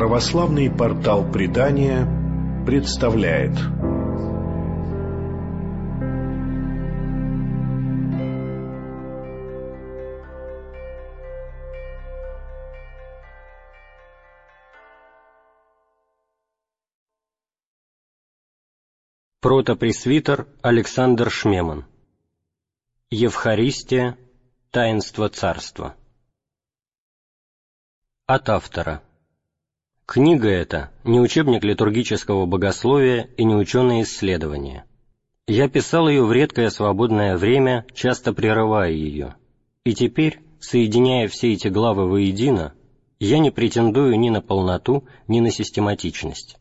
Православный портал предания представляет. Протопресвитер Александр Шмеман. Евхаристия. Таинство Царства. От автора Книга эта не учебник литургического богословия и не ученые исследования. Я писал ее в редкое свободное время, часто прерывая ее. И теперь, соединяя все эти главы воедино, я не претендую ни на полноту, ни на систематичность.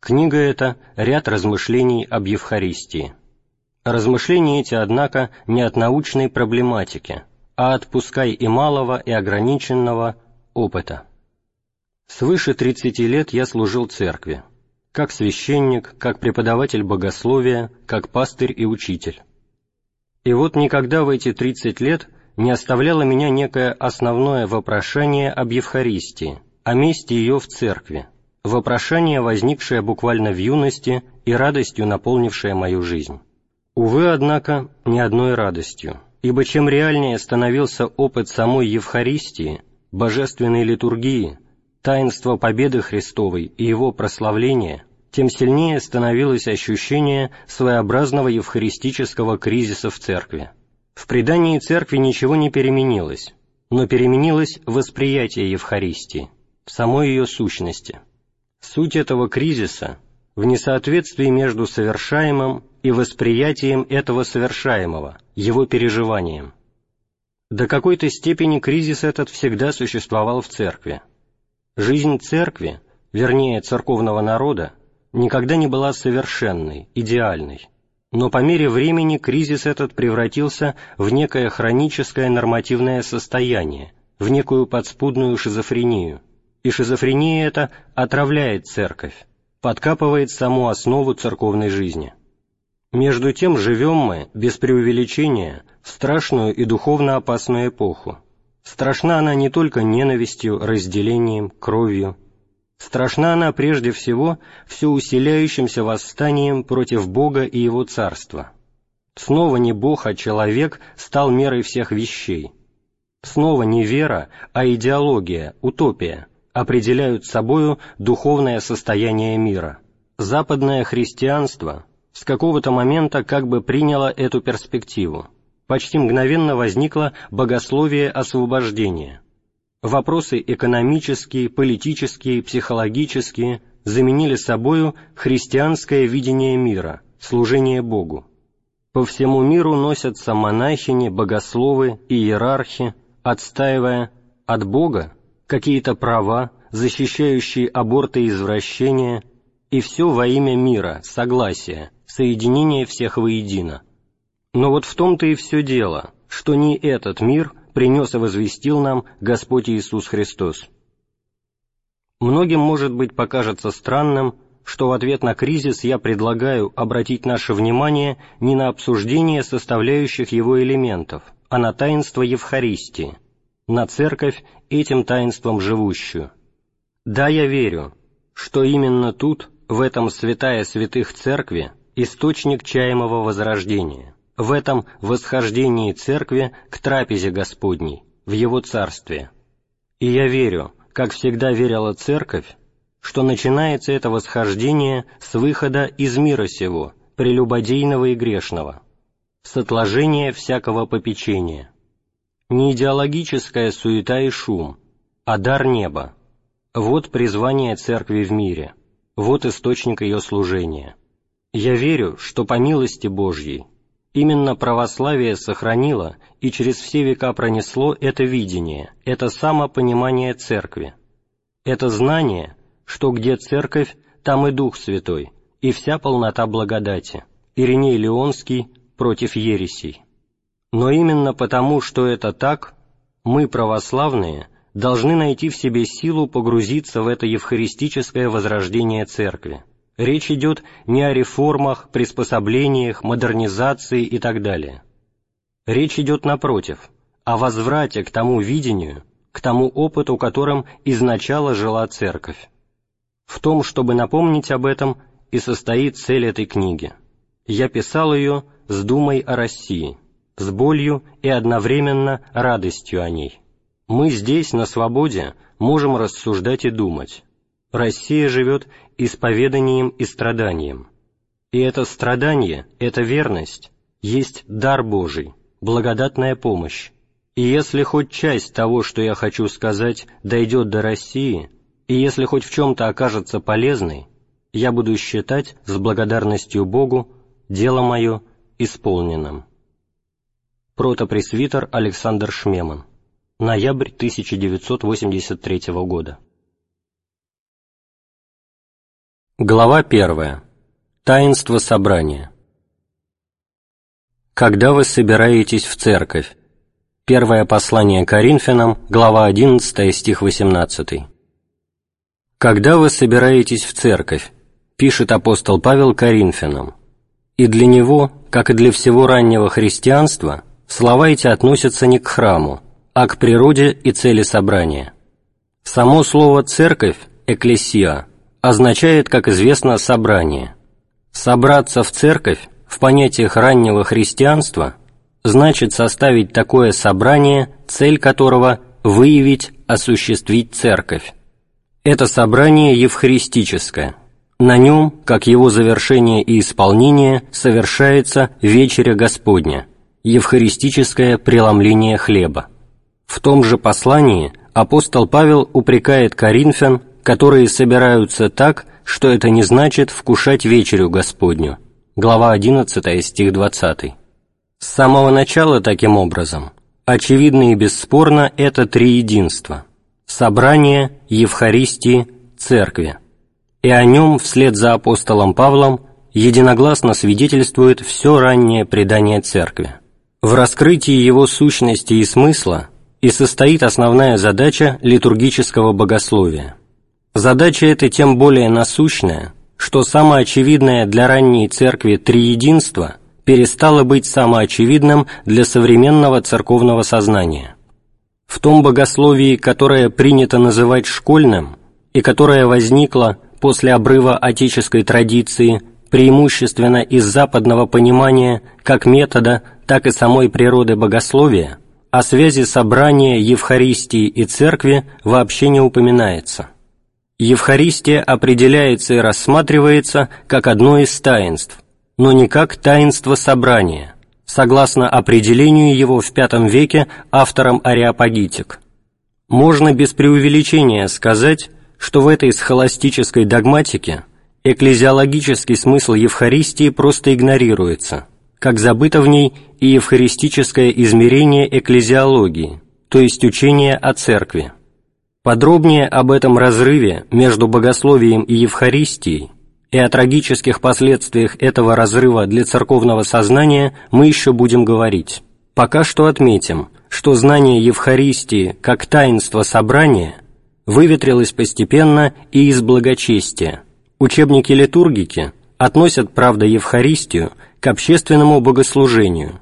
Книга эта — ряд размышлений об Евхаристии — Размышления эти, однако, не от научной проблематики, а от пускай и малого, и ограниченного опыта. Свыше 30 лет я служил церкви, как священник, как преподаватель богословия, как пастырь и учитель. И вот никогда в эти 30 лет не оставляло меня некое основное вопрошание об Евхаристии, о месте ее в церкви, вопрошание, возникшее буквально в юности и радостью наполнившее мою жизнь. Увы, однако, не одной радостью, ибо чем реальнее становился опыт самой Евхаристии, божественной литургии, таинства победы Христовой и его прославления, тем сильнее становилось ощущение своеобразного евхаристического кризиса в церкви. В предании церкви ничего не переменилось, но переменилось восприятие Евхаристии, в самой ее сущности. Суть этого кризиса в несоответствии между совершаемым и восприятием этого совершаемого, его переживанием. До какой-то степени кризис этот всегда существовал в церкви. Жизнь церкви, вернее церковного народа, никогда не была совершенной, идеальной, но по мере времени кризис этот превратился в некое хроническое нормативное состояние, в некую подспудную шизофрению, и шизофрения эта отравляет церковь, подкапывает саму основу церковной жизни. Между тем живем мы, без преувеличения, в страшную и духовно опасную эпоху. Страшна она не только ненавистью, разделением, кровью. Страшна она прежде всего все усиляющимся восстанием против Бога и Его Царства. Снова не Бог, а человек стал мерой всех вещей. Снова не вера, а идеология, утопия определяют собою духовное состояние мира. Западное христианство с какого-то момента как бы приняло эту перспективу. Почти мгновенно возникло богословие освобождения. Вопросы экономические, политические, психологические заменили собою христианское видение мира, служение Богу. По всему миру носятся монахини, богословы и иерархи, отстаивая от Бога какие-то права, защищающие аборты и извращения, и все во имя мира, согласия, соединение всех воедино. Но вот в том-то и все дело, что не этот мир принес и возвестил нам Господь Иисус Христос. Многим, может быть, покажется странным, что в ответ на кризис я предлагаю обратить наше внимание не на обсуждение составляющих его элементов, а на таинство Евхаристии, на церковь этим таинством живущую. Да, я верю, что именно тут, в этом святая святых церкви, источник чаемого возрождения, в этом восхождении Церкви к трапезе Господней, в Его Царстве. И я верю, как всегда верила Церковь, что начинается это восхождение с выхода из мира сего, прелюбодейного и грешного, с отложения всякого попечения. Не идеологическая суета и шум, а дар неба. Вот призвание Церкви в мире, вот источник ее служения. Я верю, что по милости Божьей именно православие сохранило и через все века пронесло это видение, это самопонимание Церкви, это знание, что где Церковь, там и Дух Святой, и вся полнота благодати. Ириней Леонский против ересей. Но именно потому, что это так, мы, православные, должны найти в себе силу погрузиться в это евхаристическое возрождение Церкви, Речь идет не о реформах, приспособлениях, модернизации и так далее. Речь идет, напротив, о возврате к тому видению, к тому опыту, которым изначала жила Церковь. В том, чтобы напомнить об этом, и состоит цель этой книги. Я писал ее с думой о России, с болью и одновременно радостью о ней. Мы здесь, на свободе, можем рассуждать и думать. Россия живет исповеданием и страданием. И это страдание, эта верность, есть дар Божий, благодатная помощь. И если хоть часть того, что я хочу сказать, дойдет до России, и если хоть в чем-то окажется полезной, я буду считать с благодарностью Богу дело мое исполненным. Протопресвитер Александр Шмеман. Ноябрь 1983 года. Глава 1. Таинство собрания. Когда вы собираетесь в церковь? Первое послание Коринфянам, глава 11, стих 18. Когда вы собираетесь в церковь? пишет апостол Павел Коринфянам. И для него, как и для всего раннего христианства, слова эти относятся не к храму, а к природе и цели собрания. Само слово «церковь» – «экклесия» означает, как известно, «собрание». Собраться в церковь в понятиях раннего христианства значит составить такое собрание, цель которого – выявить, осуществить церковь. Это собрание евхаристическое – на нем, как его завершение и исполнение, совершается вечеря Господня, евхаристическое преломление хлеба. В том же послании апостол Павел упрекает коринфян, которые собираются так, что это не значит вкушать вечерю Господню. Глава 11, стих 20. С самого начала, таким образом, очевидно и бесспорно это три единства – собрание, Евхаристии, Церкви – и о нем вслед за апостолом Павлом единогласно свидетельствует все раннее предание Церкви. В раскрытии его сущности и смысла и состоит основная задача литургического богословия. Задача эта тем более насущная, что самоочевидное для ранней Церкви триединство перестало быть самоочевидным для современного церковного сознания. В том богословии, которое принято называть школьным и которое возникло после обрыва отеческой традиции, преимущественно из западного понимания как метода, так и самой природы богословия, о связи собрания Евхаристии и Церкви вообще не упоминается. Евхаристия определяется и рассматривается как одно из таинств, но не как таинство собрания, согласно определению его в V веке автором Ариапагитик. Можно без преувеличения сказать, что в этой схоластической догматике экклезиологический смысл Евхаристии просто игнорируется, как забыто в ней и евхаристическое измерение экклезиологии, то есть учение о Церкви. Подробнее об этом разрыве между богословием и Евхаристией и о трагических последствиях этого разрыва для церковного сознания мы еще будем говорить. Пока что отметим, что знание Евхаристии как таинство собрания – выветрилось постепенно и из благочестия. Учебники литургики относят, правда, Евхаристию к общественному богослужению,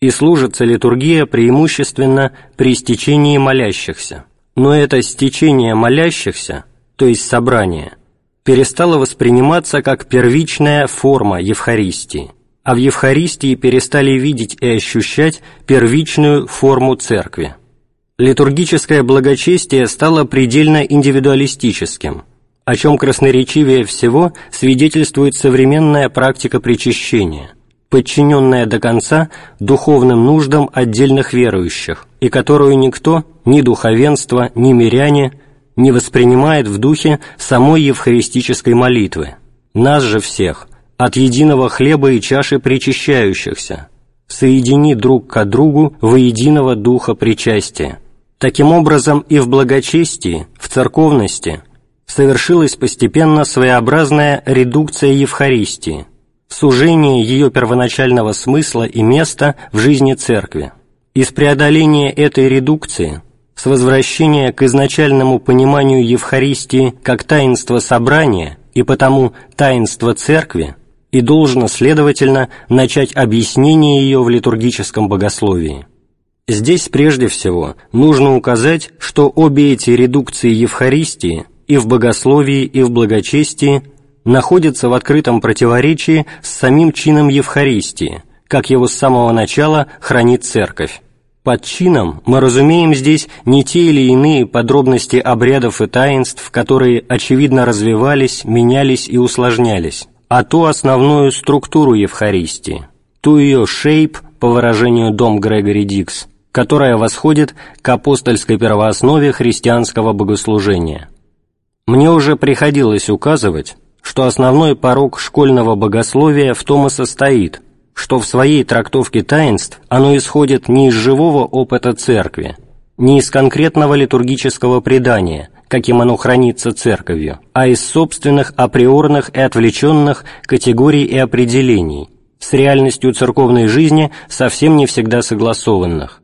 и служится литургия преимущественно при стечении молящихся. Но это стечение молящихся, то есть собрание, перестало восприниматься как первичная форма Евхаристии, а в Евхаристии перестали видеть и ощущать первичную форму Церкви. Литургическое благочестие стало предельно индивидуалистическим, о чем красноречивее всего свидетельствует современная практика причащения, подчиненная до конца духовным нуждам отдельных верующих, и которую никто, ни духовенство, ни миряне, не воспринимает в духе самой евхаристической молитвы. Нас же всех, от единого хлеба и чаши причащающихся, соедини друг к другу воединого духа причастия Таким образом, и в благочестии, в церковности совершилась постепенно своеобразная редукция Евхаристии, сужение ее первоначального смысла и места в жизни Церкви. Из преодоления этой редукции, с возвращения к изначальному пониманию Евхаристии как таинства собрания и потому таинства Церкви, и должно, следовательно, начать объяснение ее в литургическом богословии. Здесь прежде всего нужно указать, что обе эти редукции Евхаристии и в богословии, и в благочестии находятся в открытом противоречии с самим чином Евхаристии, как его с самого начала хранит Церковь. Под чином мы разумеем здесь не те или иные подробности обрядов и таинств, которые очевидно развивались, менялись и усложнялись, а ту основную структуру Евхаристии, ту ее шейп, по выражению Дом Грегори Дикс, которая восходит к апостольской первооснове христианского богослужения. Мне уже приходилось указывать, что основной порог школьного богословия в том и состоит, что в своей трактовке таинств оно исходит не из живого опыта церкви, не из конкретного литургического предания, каким оно хранится церковью, а из собственных априорных и отвлеченных категорий и определений, с реальностью церковной жизни совсем не всегда согласованных.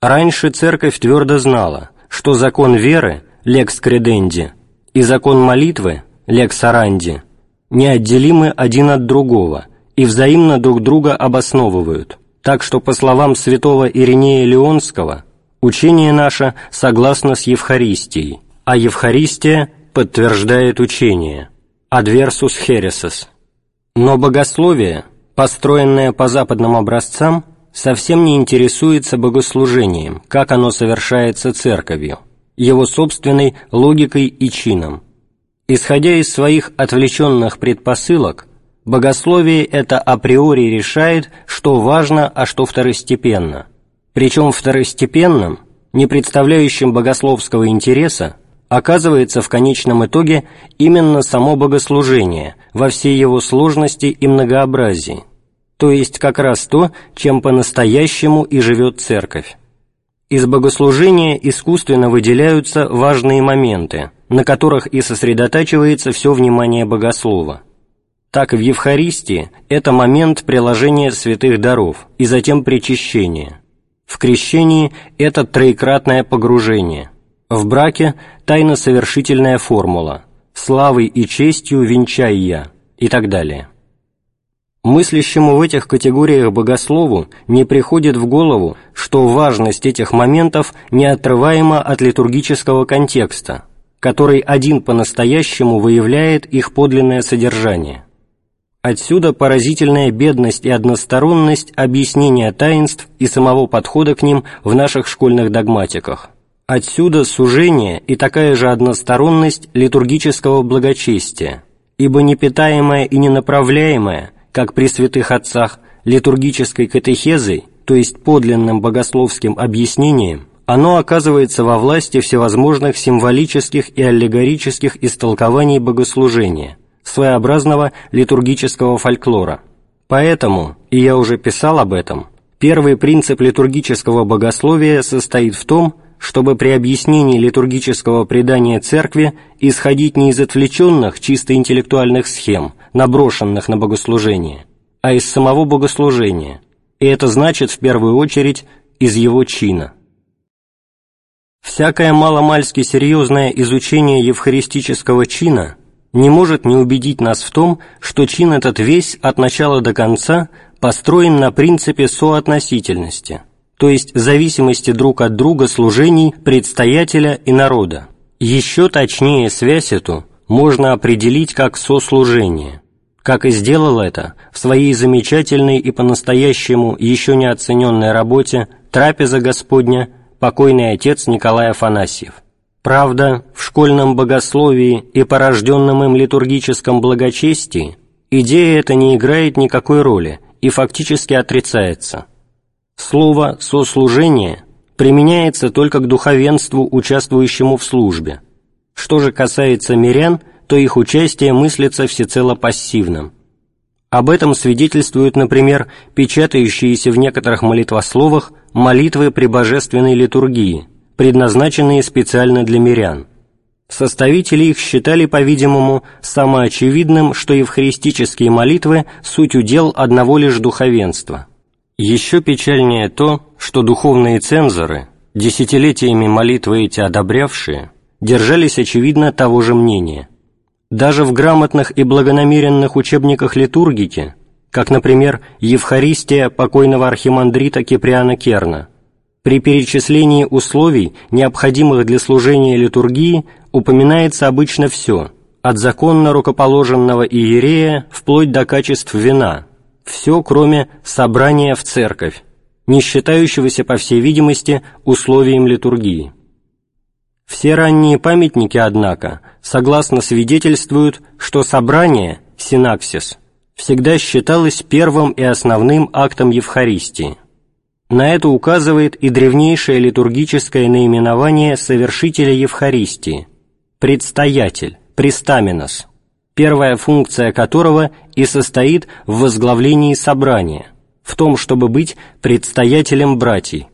Раньше церковь твердо знала, что закон веры, лекс креденди, и закон молитвы, лекс оранди, неотделимы один от другого и взаимно друг друга обосновывают, так что, по словам святого Иринея Леонского, учение наше согласно с Евхаристией, а Евхаристия подтверждает учение, adversus hereses. Но богословие, построенное по западным образцам, совсем не интересуется богослужением, как оно совершается церковью, его собственной логикой и чином. Исходя из своих отвлеченных предпосылок, богословие это априори решает, что важно, а что второстепенно. Причем второстепенным, не представляющим богословского интереса, оказывается в конечном итоге именно само богослужение во всей его сложности и многообразии – то есть как раз то, чем по-настоящему и живет Церковь. Из богослужения искусственно выделяются важные моменты, на которых и сосредотачивается все внимание богослова. Так в Евхаристии это момент приложения святых даров и затем причащения. В крещении это троекратное погружение. В браке тайно-совершительная формула «славой и честью венчай я» и так далее. Мыслящему в этих категориях богослову не приходит в голову, что важность этих моментов неотрываема от литургического контекста, который один по-настоящему выявляет их подлинное содержание. Отсюда поразительная бедность и односторонность объяснения таинств и самого подхода к ним в наших школьных догматиках. Отсюда сужение и такая же односторонность литургического благочестия, ибо непитаемое и ненаправляемое – как при святых отцах, литургической катехезой, то есть подлинным богословским объяснением, оно оказывается во власти всевозможных символических и аллегорических истолкований богослужения, своеобразного литургического фольклора. Поэтому, и я уже писал об этом, первый принцип литургического богословия состоит в том, чтобы при объяснении литургического предания церкви исходить не из отвлеченных, чисто интеллектуальных схем, наброшенных на богослужение, а из самого богослужения, и это значит в первую очередь из его чина. Всякое маломальски серьезное изучение евхаристического чина не может не убедить нас в том, что чин этот весь от начала до конца построен на принципе соотносительности – то есть зависимости друг от друга служений предстоятеля и народа. Еще точнее связь эту можно определить как сослужение, как и сделал это в своей замечательной и по-настоящему еще не оцененной работе «Трапеза Господня» покойный отец Николай Афанасьев. Правда, в школьном богословии и порожденном им литургическом благочестии идея эта не играет никакой роли и фактически отрицается – Слово «сослужение» применяется только к духовенству, участвующему в службе. Что же касается мирян, то их участие мыслится всецело пассивным. Об этом свидетельствуют, например, печатающиеся в некоторых молитвословах молитвы при божественной литургии, предназначенные специально для мирян. Составители их считали, по-видимому, самоочевидным, что евхаристические молитвы – суть удел одного лишь духовенства – еще печальнее то, что духовные цензоры, десятилетиями молитвы эти одобрявшие, держались, очевидно, того же мнения. Даже в грамотных и благонамеренных учебниках литургики, как, например, «Евхаристия покойного архимандрита Киприана Керна», При перечислении условий, необходимых для служения литургии, упоминается обычно все, от законно рукоположенного иерея вплоть до качеств вина, все, кроме собрания в церковь, не считающегося, по всей видимости, условием литургии. Все ранние памятники, однако, согласно свидетельствуют, что собрание, синаксис, всегда считалось первым и основным актом Евхаристии – на это указывает и древнейшее литургическое наименование совершителя Евхаристии – предстоятель, престаменос, первая функция которого и состоит в возглавлении собрания, в том, чтобы быть предстоятелем братьев.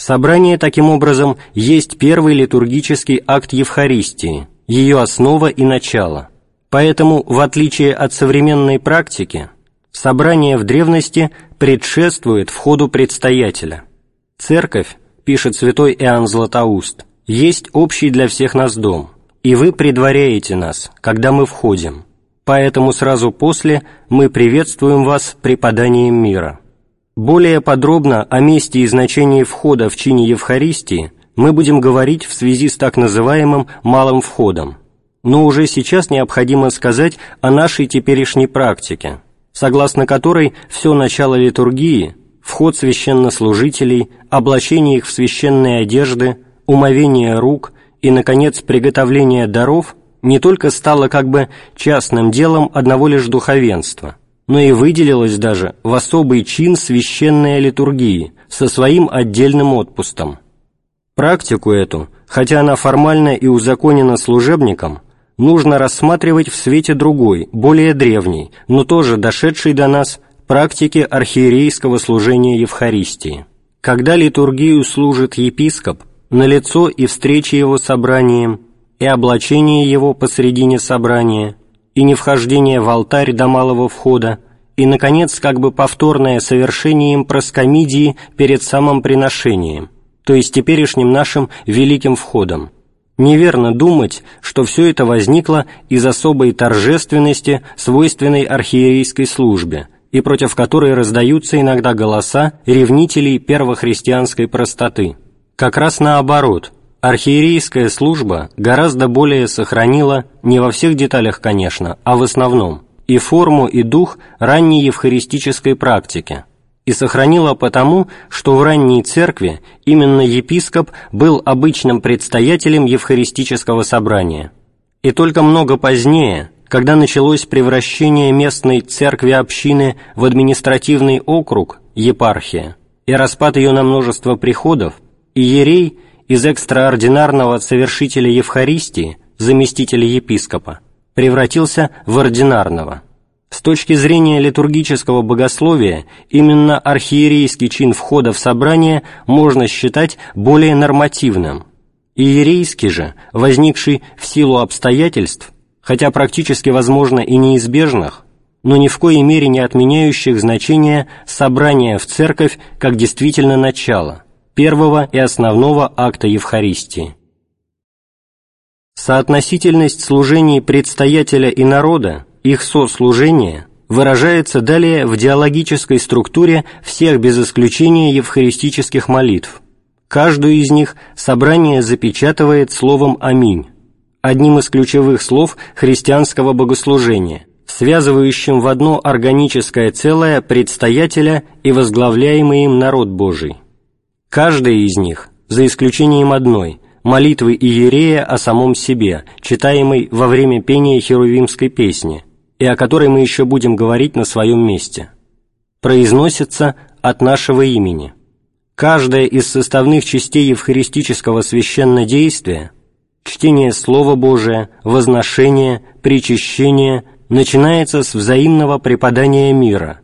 Собрание, таким образом, есть первый литургический акт Евхаристии, ее основа и начало. Поэтому, в отличие от современной практики, собрание в древности предшествует входу предстоятеля. Церковь, пишет святой Иоанн Златоуст, есть общий для всех нас дом, и вы предваряете нас, когда мы входим. Поэтому сразу после мы приветствуем вас преподанием мира. Более подробно о месте и значении входа в чине Евхаристии мы будем говорить в связи с так называемым «малым входом». Но уже сейчас необходимо сказать о нашей теперешней практике – согласно которой все начало литургии, вход священнослужителей, облачение их в священные одежды, умовение рук и, наконец, приготовление даров не только стало как бы частным делом одного лишь духовенства, но и выделилось даже в особый чин священной литургии со своим отдельным отпустом. Практику эту, хотя она формально и узаконена служебником, нужно рассматривать в свете другой, более древней, но тоже дошедшей до нас практики архиерейского служения Евхаристии. Когда литургию служит епископ, налицо и встреча его собранием, и облачение его посредине собрания, и невхождение в алтарь до малого входа, и, наконец, как бы повторное совершение им проскомидии перед самым приношением, то есть теперешним нашим великим входом – Неверно думать, что все это возникло из особой торжественности, свойственной архиерейской службе, и против которой раздаются иногда голоса ревнителей первохристианской простоты. Как раз наоборот, архиерейская служба гораздо более сохранила, не во всех деталях, конечно, а в основном, и форму, и дух ранней евхаристической практики – и сохранила потому, что в ранней церкви именно епископ был обычным предстоятелем Евхаристического собрания. И только много позднее, когда началось превращение местной церкви-общины в административный округ, епархия, и распад ее на множество приходов, иерей из экстраординарного совершителя Евхаристии, заместителя епископа, превратился в ординарного – с точки зрения литургического богословия, именно архиерейский чин входа в собрание можно считать более нормативным. Иерейский же, возникший в силу обстоятельств, хотя практически возможно и неизбежных, но ни в коей мере не отменяющих значение собрания в церковь как действительно начало, первого и основного акта Евхаристии. Соотносительность служений предстоятеля и народа их сослужение выражается далее в диалогической структуре всех без исключения евхаристических молитв. Каждую из них собрание запечатывает словом «Аминь», одним из ключевых слов христианского богослужения, связывающим в одно органическое целое предстоятеля и возглавляемый им народ Божий. Каждая из них, за исключением одной, молитвы Иерея о самом себе, читаемой во время пения херувимской песни – и о которой мы еще будем говорить на своем месте, произносится от нашего имени. Каждая из составных частей евхаристического священнодействия – чтение Слова Божия, возношение, причащение – начинается с взаимного преподания мира,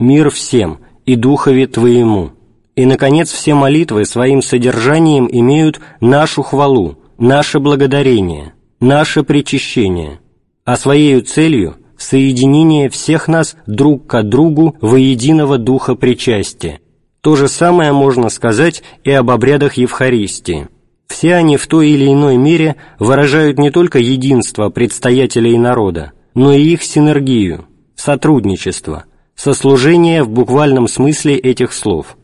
мир всем и Духове Твоему. И, наконец, все молитвы своим содержанием имеют нашу хвалу, наше благодарение, наше причащение, а своей целью соединение всех нас друг к другу воединого духа причастия. То же самое можно сказать и об обрядах Евхаристии. Все они в той или иной мере выражают не только единство предстоятелей народа, но и их синергию, сотрудничество, сослужение в буквальном смысле этих слов.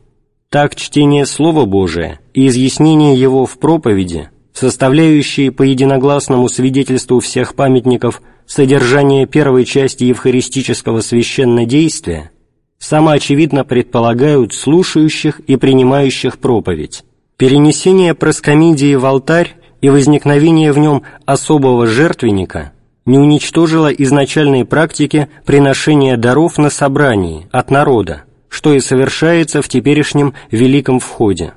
Так чтение Слова Божия и изъяснение его в проповеди, составляющие по единогласному свидетельству всех памятников содержание первой части евхаристического священнодействия, самоочевидно предполагают слушающих и принимающих проповедь. Перенесение проскомидии в алтарь и возникновение в нем особого жертвенника не уничтожило изначальной практики приношения даров на собрании от народа, что и совершается в теперешнем Великом Входе.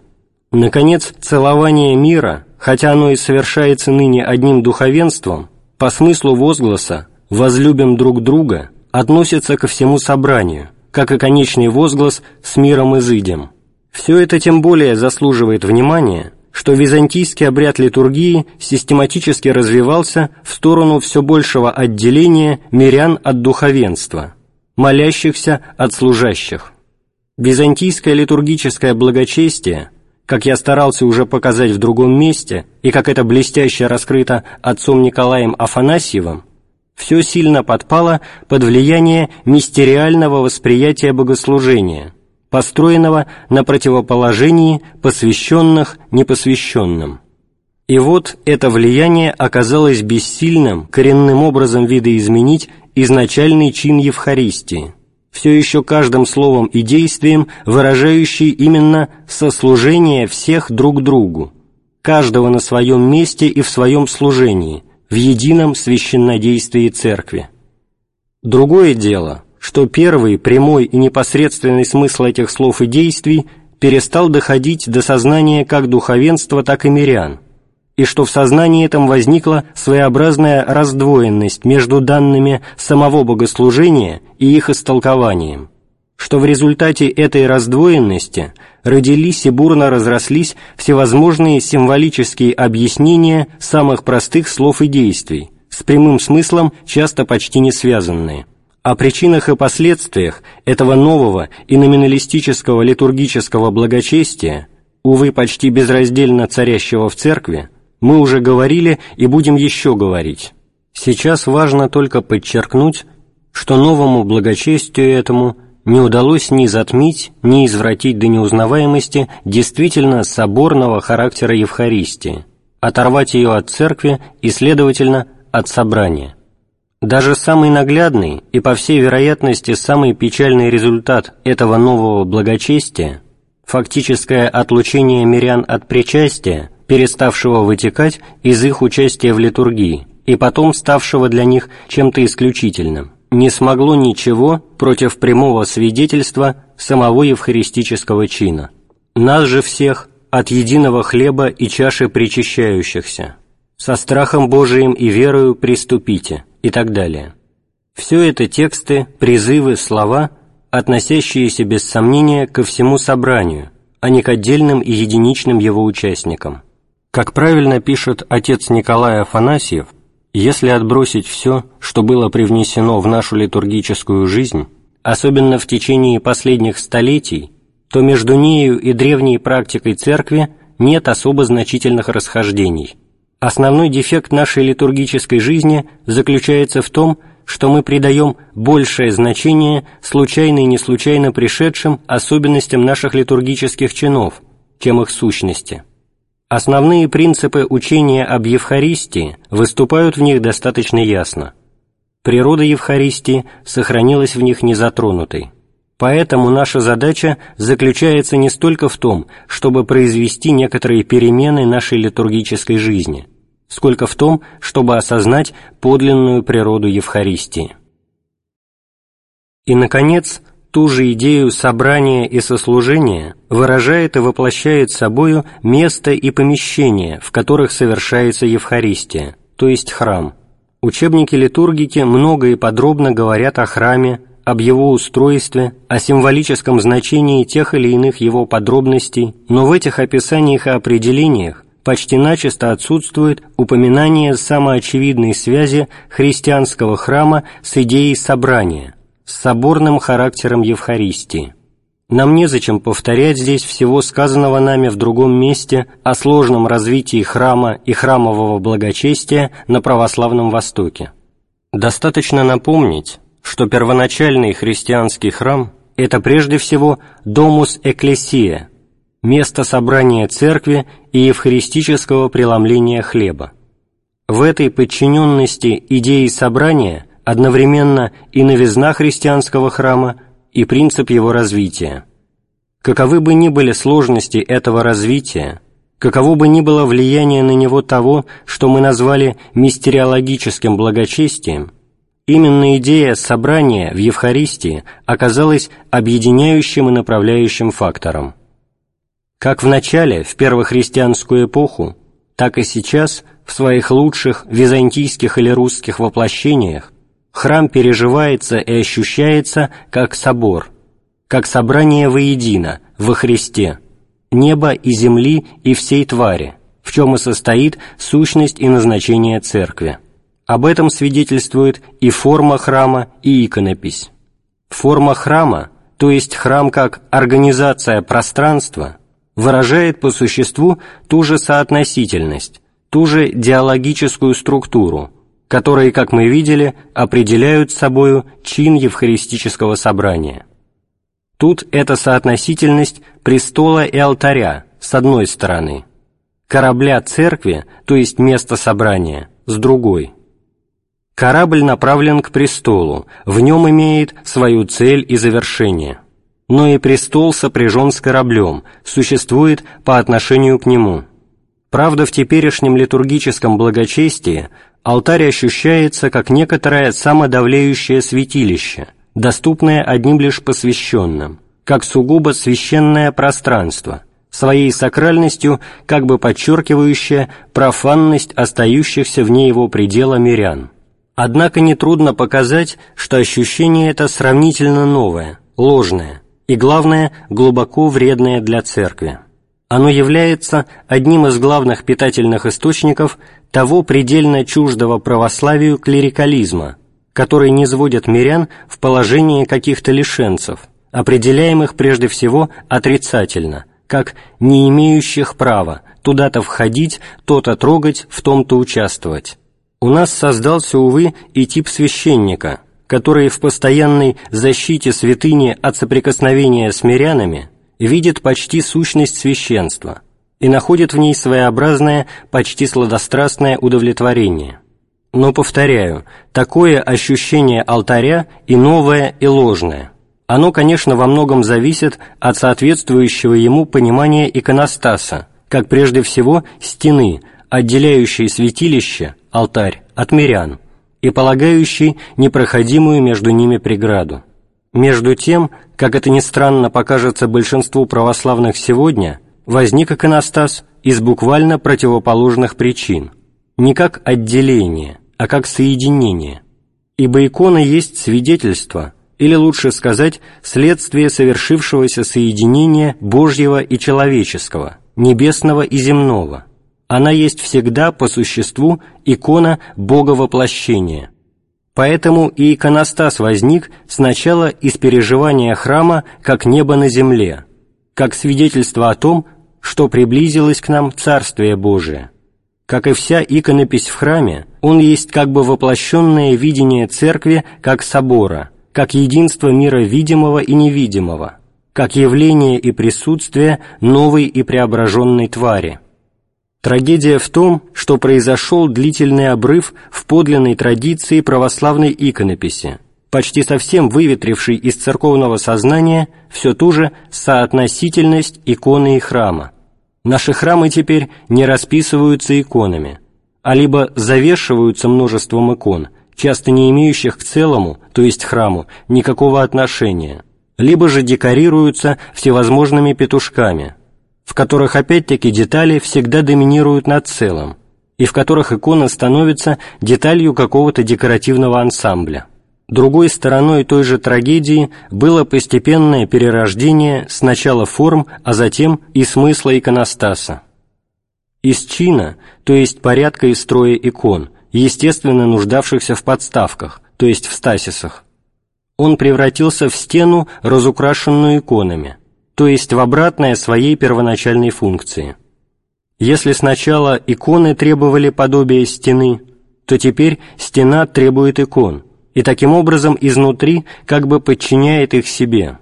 Наконец, целование мира, хотя оно и совершается ныне одним духовенством, по смыслу возгласа «возлюбим друг друга» относится ко всему собранию, как и конечный возглас «с миром изыдем». Все это тем более заслуживает внимания, что византийский обряд литургии систематически развивался в сторону все большего отделения мирян от духовенства, молящихся от служащих. Византийское литургическое благочестие, как я старался уже показать в другом месте, и как это блестяще раскрыто отцом Николаем Афанасьевым, все сильно подпало под влияние мистериального восприятия богослужения, построенного на противоположении посвященных непосвященным. И вот это влияние оказалось бессильным коренным образом видоизменить изначальный чин Евхаристии – все еще каждым словом и действием выражающий именно сослужение всех друг другу, каждого на своем месте и в своем служении, в едином священнодействии Церкви. Другое дело, что первый прямой и непосредственный смысл этих слов и действий перестал доходить до сознания как духовенства, так и мирян, и что в сознании этом возникла своеобразная раздвоенность между данными самого богослужения и их истолкованием, что в результате этой раздвоенности родились и бурно разрослись всевозможные символические объяснения самых простых слов и действий, с прямым смыслом часто почти не связанные. О причинах и последствиях этого нового и номиналистического литургического благочестия, увы, почти безраздельно царящего в церкви, мы уже говорили и будем еще говорить. Сейчас важно только подчеркнуть, что новому благочестию этому не удалось ни затмить, ни извратить до неузнаваемости действительно соборного характера Евхаристии, оторвать ее от церкви и, следовательно, от собрания. Даже самый наглядный и, по всей вероятности, самый печальный результат этого нового благочестия, фактическое отлучение мирян от причастия, переставшего вытекать из их участия в литургии и потом ставшего для них чем-то исключительным, не смогло ничего против прямого свидетельства самого евхаристического чина. Нас же всех от единого хлеба и чаши причащающихся, со страхом Божиим и верою приступите и так далее. Все это тексты, призывы, слова, относящиеся без сомнения ко всему собранию, а не к отдельным и единичным его участникам. Как правильно пишет отец Николай Афанасьев, если отбросить все, что было привнесено в нашу литургическую жизнь, особенно в течение последних столетий, то между нею и древней практикой Церкви нет особо значительных расхождений. Основной дефект нашей литургической жизни заключается в том, что мы придаем большее значение случайно и неслучайно пришедшим особенностям наших литургических чинов, чем их сущности. Основные принципы учения об Евхаристии выступают в них достаточно ясно. Природа Евхаристии сохранилась в них незатронутой. Поэтому наша задача заключается не столько в том, чтобы произвести некоторые перемены нашей литургической жизни, сколько в том, чтобы осознать подлинную природу Евхаристии. И, наконец, ту же идею собрания и сослужения выражает и воплощает собою место и помещение, в которых совершается Евхаристия, то есть храм. Учебники литургики много и подробно говорят о храме, об его устройстве, о символическом значении тех или иных его подробностей, но в этих описаниях и определениях почти начисто отсутствует упоминание самоочевидной связи христианского храма с идеей собрания – с соборным характером Евхаристии. Нам незачем повторять здесь всего сказанного нами в другом месте о сложном развитии храма и храмового благочестия на православном Востоке. Достаточно напомнить, что первоначальный христианский храм – это прежде всего «домус экклесия», место собрания церкви и евхаристического преломления хлеба. В этой подчиненности идеи собрания одновременно и новизна христианского храма, и принцип его развития. Каковы бы ни были сложности этого развития, каково бы ни было влияние на него того, что мы назвали мистериологическим благочестием, именно идея собрания в Евхаристии оказалась объединяющим и направляющим фактором. Как в начале, в первохристианскую эпоху, так и сейчас, в своих лучших византийских или русских воплощениях, храм переживается и ощущается как собор, как собрание воедино, во Христе, неба и земли и всей твари, в чем и состоит сущность и назначение Церкви. Об этом свидетельствует и форма храма, и иконопись. Форма храма, то есть храм как организация пространства, выражает по существу ту же соотносительность, ту же диалогическую структуру, которые, как мы видели, определяют собою чин евхаристического собрания. Тут эта соотносительность престола и алтаря с одной стороны, корабля церкви, то есть место собрания, с другой. Корабль направлен к престолу, в нем имеет свою цель и завершение. Но и престол сопряжен с кораблем, существует по отношению к нему. Правда, в теперешнем литургическом благочестии алтарь ощущается как некоторое самодавлеющее святилище, доступное одним лишь посвященным, как сугубо священное пространство, своей сакральностью как бы подчеркивающее профанность остающихся вне его предела мирян. Однако нетрудно показать, что ощущение это сравнительно новое, ложное и, главное, глубоко вредное для церкви. Оно является одним из главных питательных источников того предельно чуждого православию клерикализма, который не сводит мирян в положение каких-то лишенцев, определяемых прежде всего отрицательно, как не имеющих права туда-то входить, то-то трогать, в том-то участвовать. У нас создался, увы, и тип священника, который в постоянной защите святыни от соприкосновения с мирянами видит почти сущность священства – и находит в ней своеобразное, почти сладострастное удовлетворение. Но, повторяю, такое ощущение алтаря и новое, и ложное. Оно, конечно, во многом зависит от соответствующего ему понимания иконостаса, как прежде всего стены, отделяющей святилище, алтарь, от мирян, и полагающей непроходимую между ними преграду. Между тем, как это ни странно покажется большинству православных сегодня, возник иконостас из буквально противоположных причин, не как отделение, а как соединение. Ибо икона есть свидетельство, или лучше сказать, следствие совершившегося соединения Божьего и человеческого, небесного и земного. Она есть всегда, по существу, икона Бога воплощения. Поэтому и иконостас возник сначала из переживания храма как небо на земле – как свидетельство о том, что приблизилось к нам Царствие Божие. Как и вся иконопись в храме, он есть как бы воплощенное видение Церкви как собора, как единство мира видимого и невидимого, как явление и присутствие новой и преображенной твари. Трагедия в том, что произошел длительный обрыв в подлинной традиции православной иконописи, почти совсем выветривший из церковного сознания все ту же соотносительность иконы и храма. Наши храмы теперь не расписываются иконами, а либо завешиваются множеством икон, часто не имеющих к целому, то есть храму, никакого отношения, либо же декорируются всевозможными петушками, в которых опять-таки детали всегда доминируют над целым, и в которых икона становится деталью какого-то декоративного ансамбля. Другой стороной той же трагедии было постепенное перерождение сначала форм, а затем и смысла иконостаса. Из чина, то есть порядка и строя икон, естественно нуждавшихся в подставках, то есть в стасисах, он превратился в стену, разукрашенную иконами, то есть в обратное своей первоначальной функции. Если сначала иконы требовали подобия стены, то теперь стена требует икон – и таким образом изнутри как бы подчиняет их себе.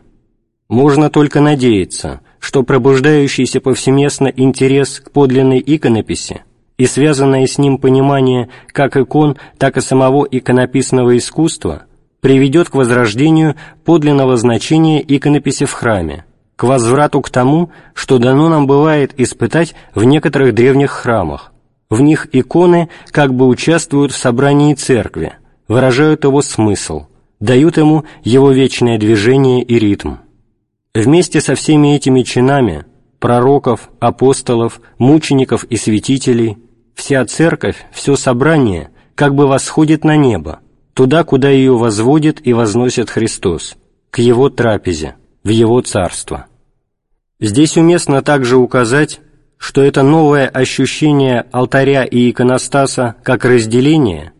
Можно только надеяться, что пробуждающийся повсеместно интерес к подлинной иконописи и связанное с ним понимание как икон, так и самого иконописного искусства приведет к возрождению подлинного значения иконописи в храме, к возврату к тому, что дано нам бывает испытать в некоторых древних храмах. В них иконы как бы участвуют в собрании церкви, выражают его смысл, дают ему его вечное движение и ритм. Вместе со всеми этими чинами пророков, апостолов, мучеников и святителей вся церковь, все собрание как бы восходит на небо, туда, куда ее возводит и возносит Христос, к Его трапезе, в Его царство. Здесь уместно также указать, что это новое ощущение алтаря и иконостаса как разделение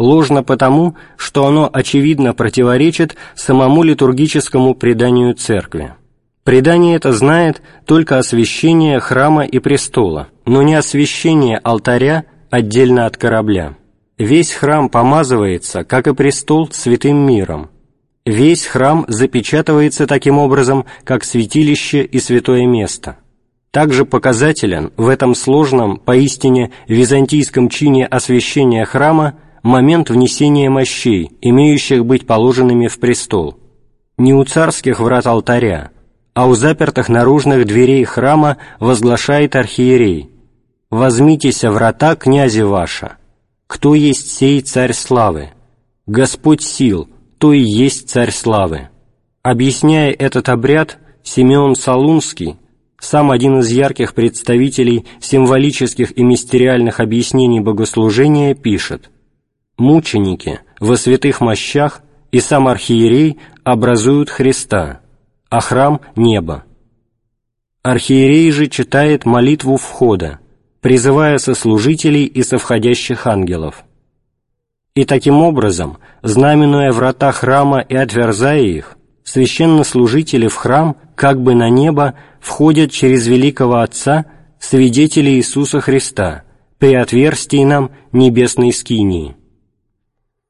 ложно потому, что оно очевидно противоречит самому литургическому преданию Церкви. Предание это знает только освящение храма и престола, но не освящение алтаря отдельно от корабля. Весь храм помазывается, как и престол, святым миром. Весь храм запечатывается таким образом, как святилище и святое место. Также показателен в этом сложном, поистине византийском чине освящения храма момент внесения мощей, имеющих быть положенными в престол. Не у царских врат алтаря, а у запертых наружных дверей храма возглашает архиерей «Возьмитеся врата князи ваша, кто есть сей царь славы? Господь сил, то и есть царь славы». Объясняя этот обряд, Симеон Солунский, сам один из ярких представителей символических и мистериальных объяснений богослужения, пишет «Мученики во святых мощах и сам архиерей образуют Христа, а храм – небо. Архиерей же читает молитву входа, призывая сослужителей и совходящих ангелов. И таким образом, знаменуя врата храма и отверзая их, священнослужители в храм, как бы на небо, входят через великого Отца, свидетели Иисуса Христа, при отверстии нам небесной скинии.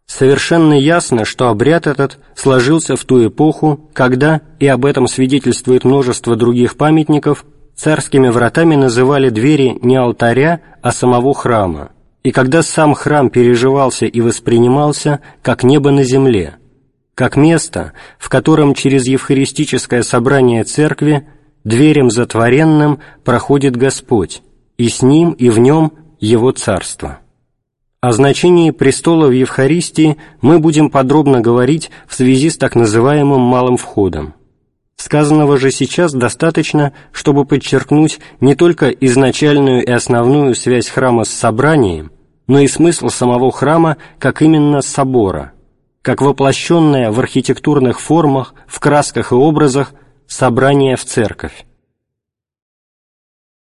Совершенно ясно, что обряд этот сложился в ту эпоху, когда, и об этом свидетельствует множество других памятников, царскими вратами называли двери не алтаря, а самого храма, и когда сам храм переживался и воспринимался как небо на земле, как место, в котором через евхаристическое собрание церкви дверям затворенным проходит Господь, и с Ним и в Нем Его Царство. О значении престола в Евхаристии мы будем подробно говорить в связи с так называемым «малым входом». Сказанного же сейчас достаточно, чтобы подчеркнуть не только изначальную и основную связь храма с собранием, но и смысл самого храма как именно собора, как воплощенное в архитектурных формах, в красках и образах собрание в церковь.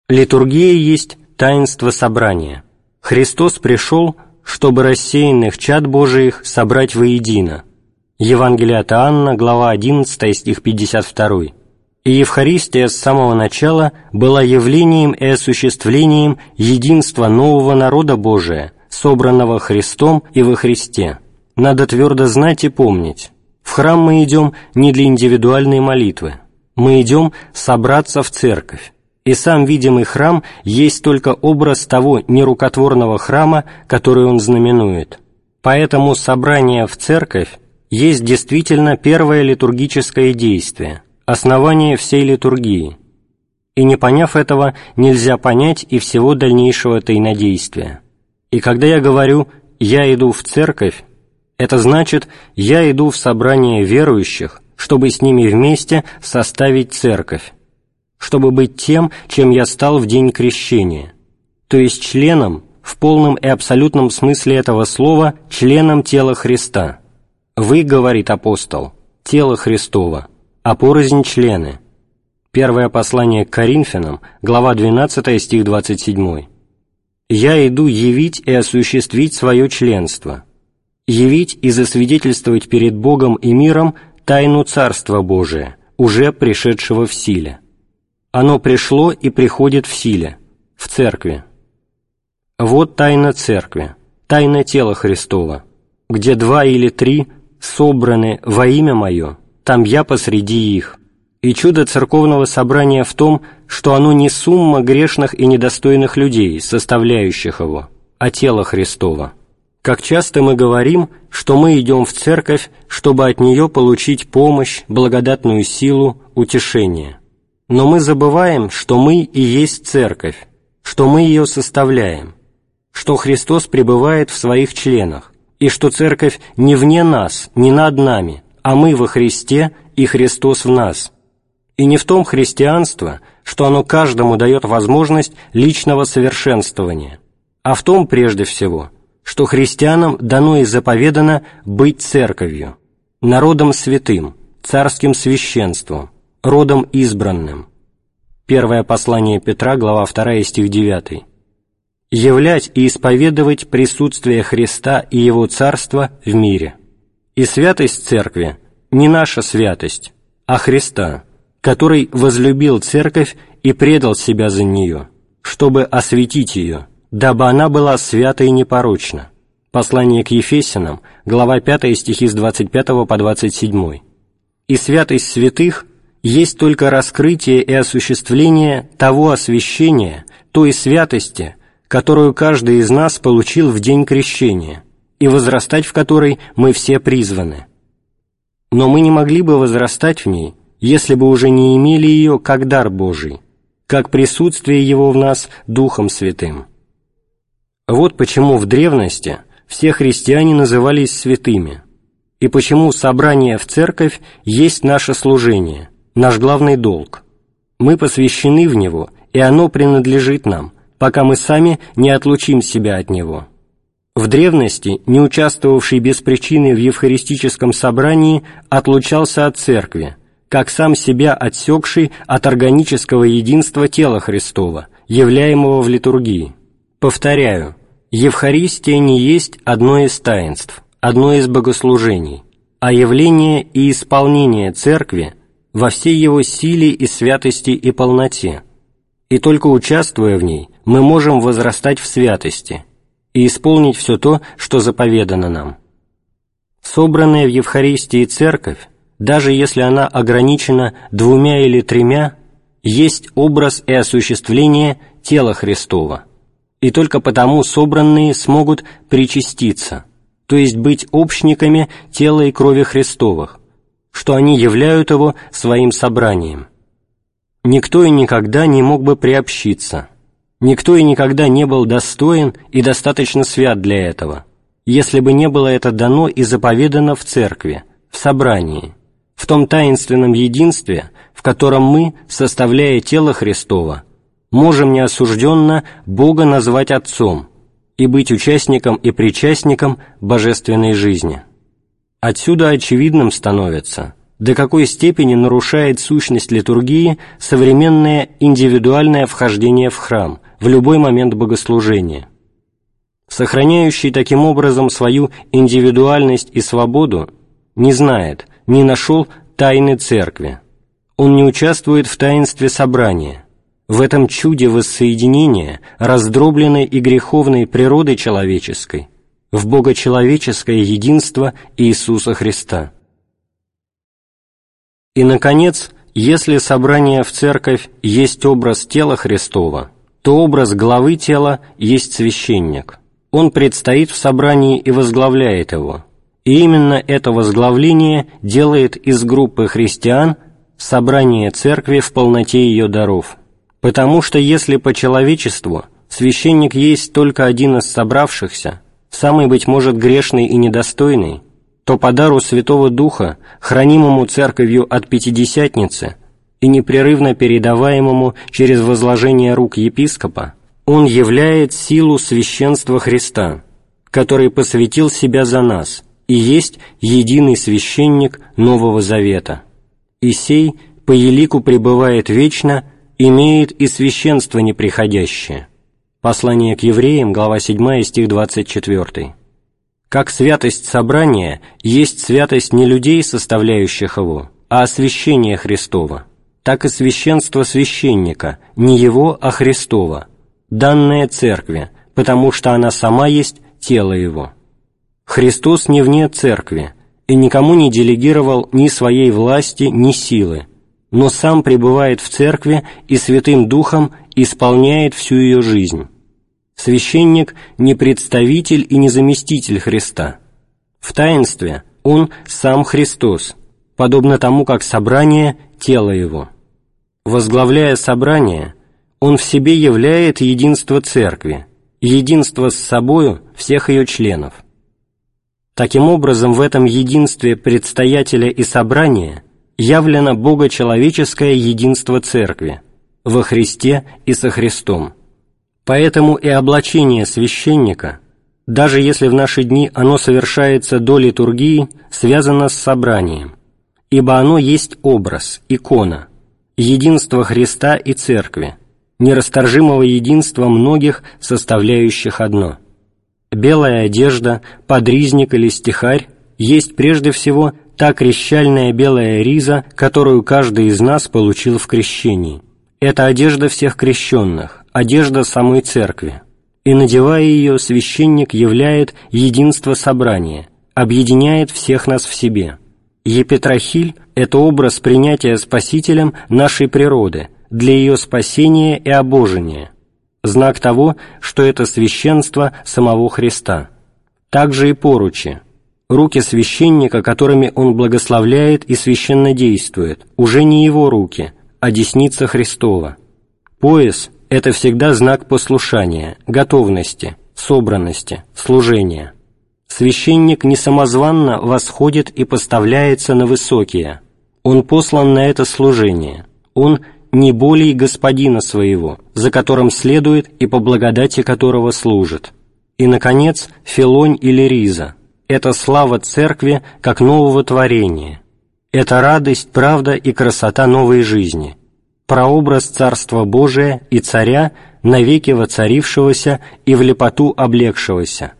Литургия есть таинство собрания. Христос пришел чтобы рассеянных чад Божиих собрать воедино». Евангелие от Иоанна, глава 11, стих 52. И Евхаристия с самого начала была явлением и осуществлением единства нового народа Божия, собранного Христом и во Христе. Надо твердо знать и помнить. В храм мы идем не для индивидуальной молитвы. Мы идем собраться в церковь и сам видимый храм есть только образ того нерукотворного храма, который он знаменует. Поэтому собрание в церковь есть действительно первое литургическое действие, основание всей литургии. И не поняв этого, нельзя понять и всего дальнейшего тайнодействия. И когда я говорю «я иду в церковь», это значит «я иду в собрание верующих», чтобы с ними вместе составить церковь, чтобы быть тем, чем я стал в день крещения, то есть членом, в полном и абсолютном смысле этого слова, членом тела Христа. Вы, говорит апостол, тело Христово, а порознь члены. Первое послание к Коринфянам, глава 12, стих 27. «Я иду явить и осуществить свое членство, явить и засвидетельствовать перед Богом и миром тайну Царства Божия, уже пришедшего в силе» оно пришло и приходит в силе, в церкви. Вот тайна церкви, тайна тела Христова, где два или три собраны во имя Мое, там я посреди их. И чудо церковного собрания в том, что оно не сумма грешных и недостойных людей, составляющих его, а тело Христово. Как часто мы говорим, что мы идем в церковь, чтобы от нее получить помощь, благодатную силу, утешение. Но мы забываем, что мы и есть церковь, что мы ее составляем, что Христос пребывает в своих членах, и что церковь не вне нас, не над нами, а мы во Христе и Христос в нас – и не в том христианство, что оно каждому дает возможность личного совершенствования, а в том, прежде всего, что христианам дано и заповедано быть церковью, народом святым, царским священством, родом избранным. Первое послание Петра, глава 2, стих 9. Являть и исповедовать присутствие Христа и Его Царства в мире. И святость Церкви не наша святость, а Христа – который возлюбил церковь и предал себя за нее, чтобы осветить ее, дабы она была свята и непорочна. Послание к Ефесянам, глава 5, стихи с 25 по 27. И святость святых есть только раскрытие и осуществление того освящения, той святости, которую каждый из нас получил в день крещения, и возрастать в которой мы все призваны. Но мы не могли бы возрастать в ней, если бы уже не имели ее как дар Божий, как присутствие его в нас Духом Святым. Вот почему в древности все христиане назывались святыми, и почему собрание в церковь есть наше служение, наш главный долг. Мы посвящены в него, и оно принадлежит нам, пока мы сами не отлучим себя от него. В древности, не участвовавший без причины в евхаристическом собрании, отлучался от церкви, как сам себя отсекший от органического единства тела Христова, являемого в литургии. Повторяю, Евхаристия не есть одно из таинств, одно из богослужений, а явление и исполнение Церкви во всей его силе и святости и полноте. И только участвуя в ней, мы можем возрастать в святости и исполнить все то, что заповедано нам. Собранная в Евхаристии Церковь даже если она ограничена двумя или тремя, есть образ и осуществление тела Христова, и только потому собранные смогут причаститься, то есть быть общниками тела и крови Христовых, что они являют его своим собранием. Никто и никогда не мог бы приобщиться, никто и никогда не был достоин и достаточно свят для этого, если бы не было это дано и заповедано в церкви, в собрании – в том таинственном единстве, в котором мы, составляя тело Христова, можем неосужденно Бога назвать Отцом и быть участником и причастником божественной жизни. Отсюда очевидным становится, до какой степени нарушает сущность литургии современное индивидуальное вхождение в храм в любой момент богослужения. Сохраняющий таким образом свою индивидуальность и свободу не знает – не нашел тайны церкви. Он не участвует в таинстве собрания, в этом чуде воссоединения раздробленной и греховной природы человеческой в богочеловеческое единство Иисуса Христа. И, наконец, если собрание в церковь есть образ тела Христова, то образ главы тела есть священник. Он предстоит в собрании и возглавляет его – и именно это возглавление делает из группы христиан собрание церкви в полноте ее даров. Потому что если по человечеству священник есть только один из собравшихся, самый, быть может, грешный и недостойный, то по дару Святого Духа, хранимому церковью от Пятидесятницы и непрерывно передаваемому через возложение рук епископа, он являет силу священства Христа, который посвятил себя за нас – и есть единый священник Нового Завета. И сей по елику пребывает вечно, имеет и священство неприходящее. Послание к евреям, глава 7, стих 24. Как святость собрания есть святость не людей, составляющих его, а освящение Христова, так и священство священника, не его, а Христова, данное Церкви, потому что она сама есть тело его. Христос не вне Церкви и никому не делегировал ни своей власти, ни силы, но сам пребывает в церкви и Святым Духом исполняет всю ее жизнь. Священник не представитель и не заместитель Христа. В таинстве он сам Христос, подобно тому, как собрание – тело Его. Возглавляя собрание, он в себе являет единство церкви, единство с собою всех ее членов. Таким образом, в этом единстве предстоятеля и собрания явлено богочеловеческое единство церкви во Христе и со Христом. Поэтому и облачение священника, даже если в наши дни оно совершается до литургии, связано с собранием, ибо оно есть образ, икона, единство Христа и Церкви, нерасторжимого единства многих, составляющих одно. Белая одежда, подризник или стихарь есть прежде всего та крещальная белая риза, которую каждый из нас получил в крещении. Это одежда всех крещенных, одежда самой церкви. И, надевая ее, священник являет единство собрания, объединяет всех нас в себе. Епитрахиль – это образ принятия Спасителем нашей природы для ее спасения и обожения, знак того, что это священство самого Христа. Также и поручи, руки священника, которыми он благословляет и священно действует, уже не его руки, а десница Христова. Пояс это всегда знак послушания, готовности, собранности, служения. Священник не самозванно восходит и поставляется на высокие. Он послан на это служение. Он не более господина своего, за которым следует и по благодати которого служит. И, наконец, Филонь или Риза – это слава Церкви как нового творения. Это радость, правда и красота новой жизни – прообраз Царства Божия и Царя, навеки воцарившегося и в лепоту облегшегося.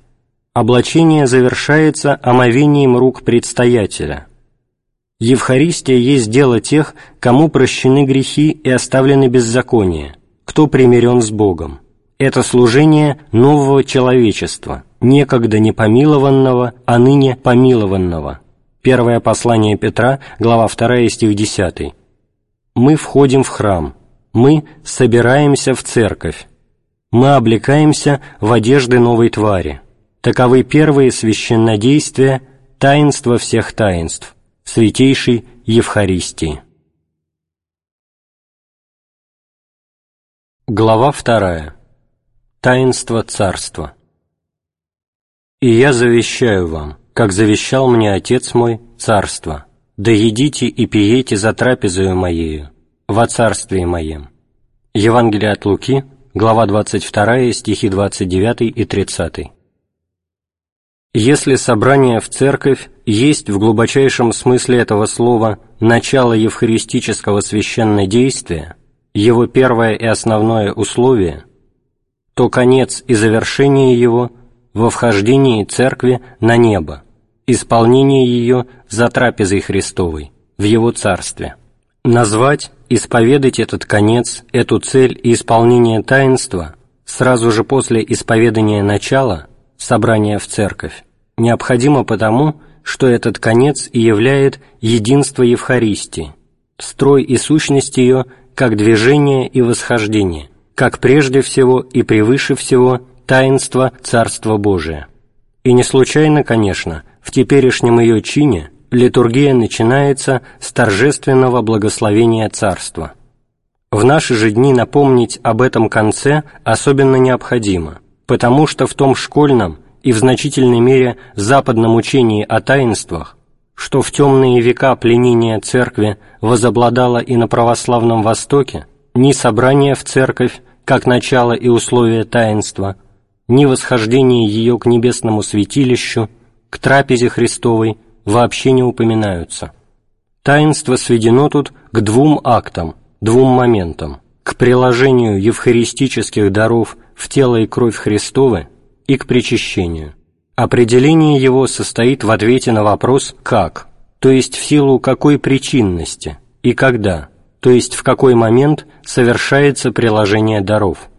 Облачение завершается омовением рук предстоятеля. Евхаристия есть дело тех, кому прощены грехи и оставлены беззакония, кто примирен с Богом. Это служение нового человечества, некогда непомилованного, а ныне помилованного. Первое послание Петра, глава 2, стих 10 мы входим в храм, мы собираемся в церковь, мы облекаемся в одежды новой твари. Таковы первые священнодействия, таинства всех таинств, святейшей Евхаристии. Глава вторая. Таинство Царства. «И я завещаю вам, как завещал мне Отец мой, Царство, да едите и пиете за трапезою моею, во царстве моем». Евангелие от Луки, глава 22, стихи 29 и 30. Если собрание в церковь есть в глубочайшем смысле этого слова начало евхаристического священнодействия, его первое и основное условие, то конец и завершение его во вхождении церкви на небо, исполнение ее за трапезой Христовой, в Его Царстве. Назвать, исповедать этот конец, эту цель и исполнение таинства сразу же после исповедания начала, собрания в церковь, необходимо потому, что этот конец и являет единство Евхаристии, строй и сущность ее как движение и восхождение, как прежде всего и превыше всего таинство Царства Божия. И не случайно, конечно, в теперешнем ее чине литургия начинается с торжественного благословения Царства. В наши же дни напомнить об этом конце особенно необходимо, потому что в том школьном и в значительной мере западном учении о таинствах, что в темные века пленения Церкви возобладало и на православном Востоке, ни собрание в Церковь, как начало и условие таинства, ни восхождение ее к небесному святилищу, к трапезе Христовой вообще не упоминаются. Таинство сведено тут к двум актам, двум моментам, к приложению евхаристических даров в тело и кровь Христовы и к причащению. Определение его состоит в ответе на вопрос «как», то есть в силу какой причинности и когда, то есть в какой момент совершается приложение даров.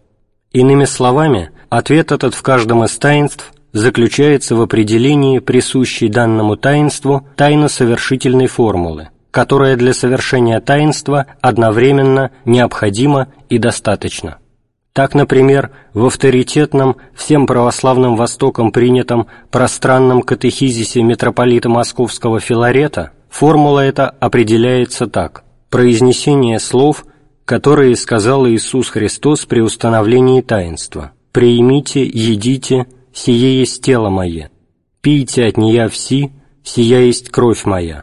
Иными словами, ответ этот в каждом из таинств заключается в определении присущей данному таинству тайно-совершительной формулы, которое для совершения таинства одновременно необходимо и достаточно. Так, например, в авторитетном, всем православным Востоком принятом пространном катехизисе митрополита Московского Филарета формула эта определяется так – произнесение слов, которые сказал Иисус Христос при установлении таинства. «Приимите, едите, сие есть тело мое, пейте от нея все, сия есть кровь моя»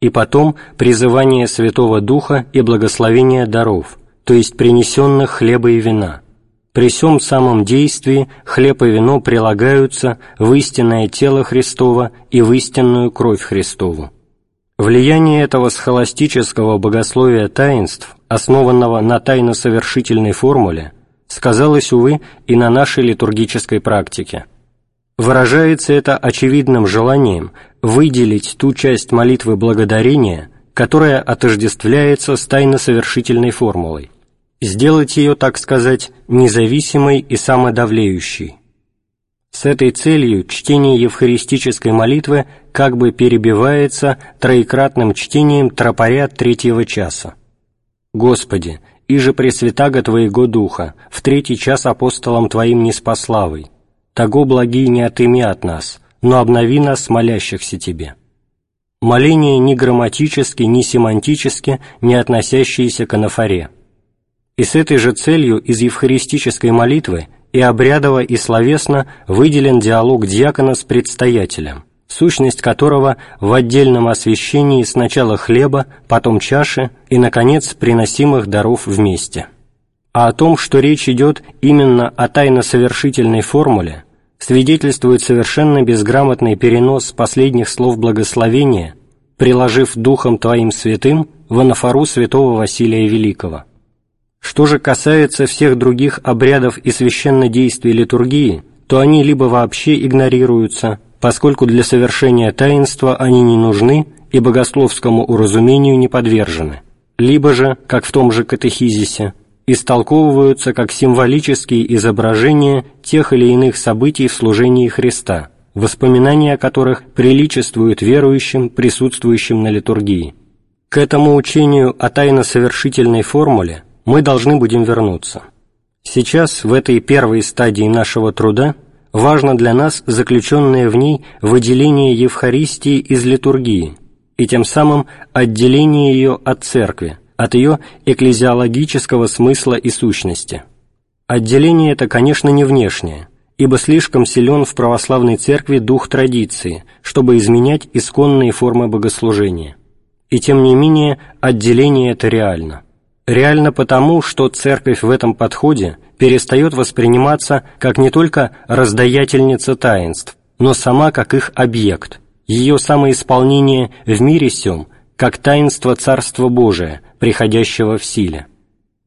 и потом призывание Святого Духа и благословение даров, то есть принесенных хлеба и вина. При всем самом действии хлеб и вино прилагаются в истинное тело Христово и в истинную кровь Христову. Влияние этого схоластического богословия таинств, основанного на тайно-совершительной формуле, сказалось, увы, и на нашей литургической практике. Выражается это очевидным желанием выделить ту часть молитвы благодарения, которая отождествляется с тайно-совершительной формулой, сделать ее, так сказать, независимой и самодавлеющей. С этой целью чтение евхаристической молитвы как бы перебивается троекратным чтением тропаря третьего часа. «Господи, иже пресвятаго Твоего Духа, в третий час апостолам Твоим не спаславой, того благи не отыми от нас, но обнови нас, молящихся Тебе». Моление ни грамматически, ни семантически не относящееся к анафоре. И с этой же целью из евхаристической молитвы и обрядово и словесно выделен диалог диакона с предстоятелем, сущность которого в отдельном освящении сначала хлеба, потом чаши и, наконец, приносимых даров вместе. А о том, что речь идет именно о тайно-совершительной формуле, свидетельствует совершенно безграмотный перенос последних слов благословения, приложив Духом Твоим Святым в анафору святого Василия Великого. Что же касается всех других обрядов и священнодействий литургии, то они либо вообще игнорируются, поскольку для совершения таинства они не нужны и богословскому уразумению не подвержены, либо же, как в том же катехизисе, истолковываются как символические изображения тех или иных событий в служении Христа, воспоминания о которых приличествуют верующим, присутствующим на литургии. К этому учению о тайно-совершительной формуле мы должны будем вернуться. Сейчас, в этой первой стадии нашего труда, важно для нас заключенное в ней выделение Евхаристии из литургии и тем самым отделение ее от Церкви, от ее экклезиологического смысла и сущности. Отделение это, конечно, не внешнее, ибо слишком силен в православной церкви дух традиции, чтобы изменять исконные формы богослужения. И тем не менее, отделение это реально. Реально потому, что церковь в этом подходе перестает восприниматься как не только раздаятельница таинств, но сама как их объект, ее самоисполнение в мире сем как таинство Царства Божия, приходящего в силе.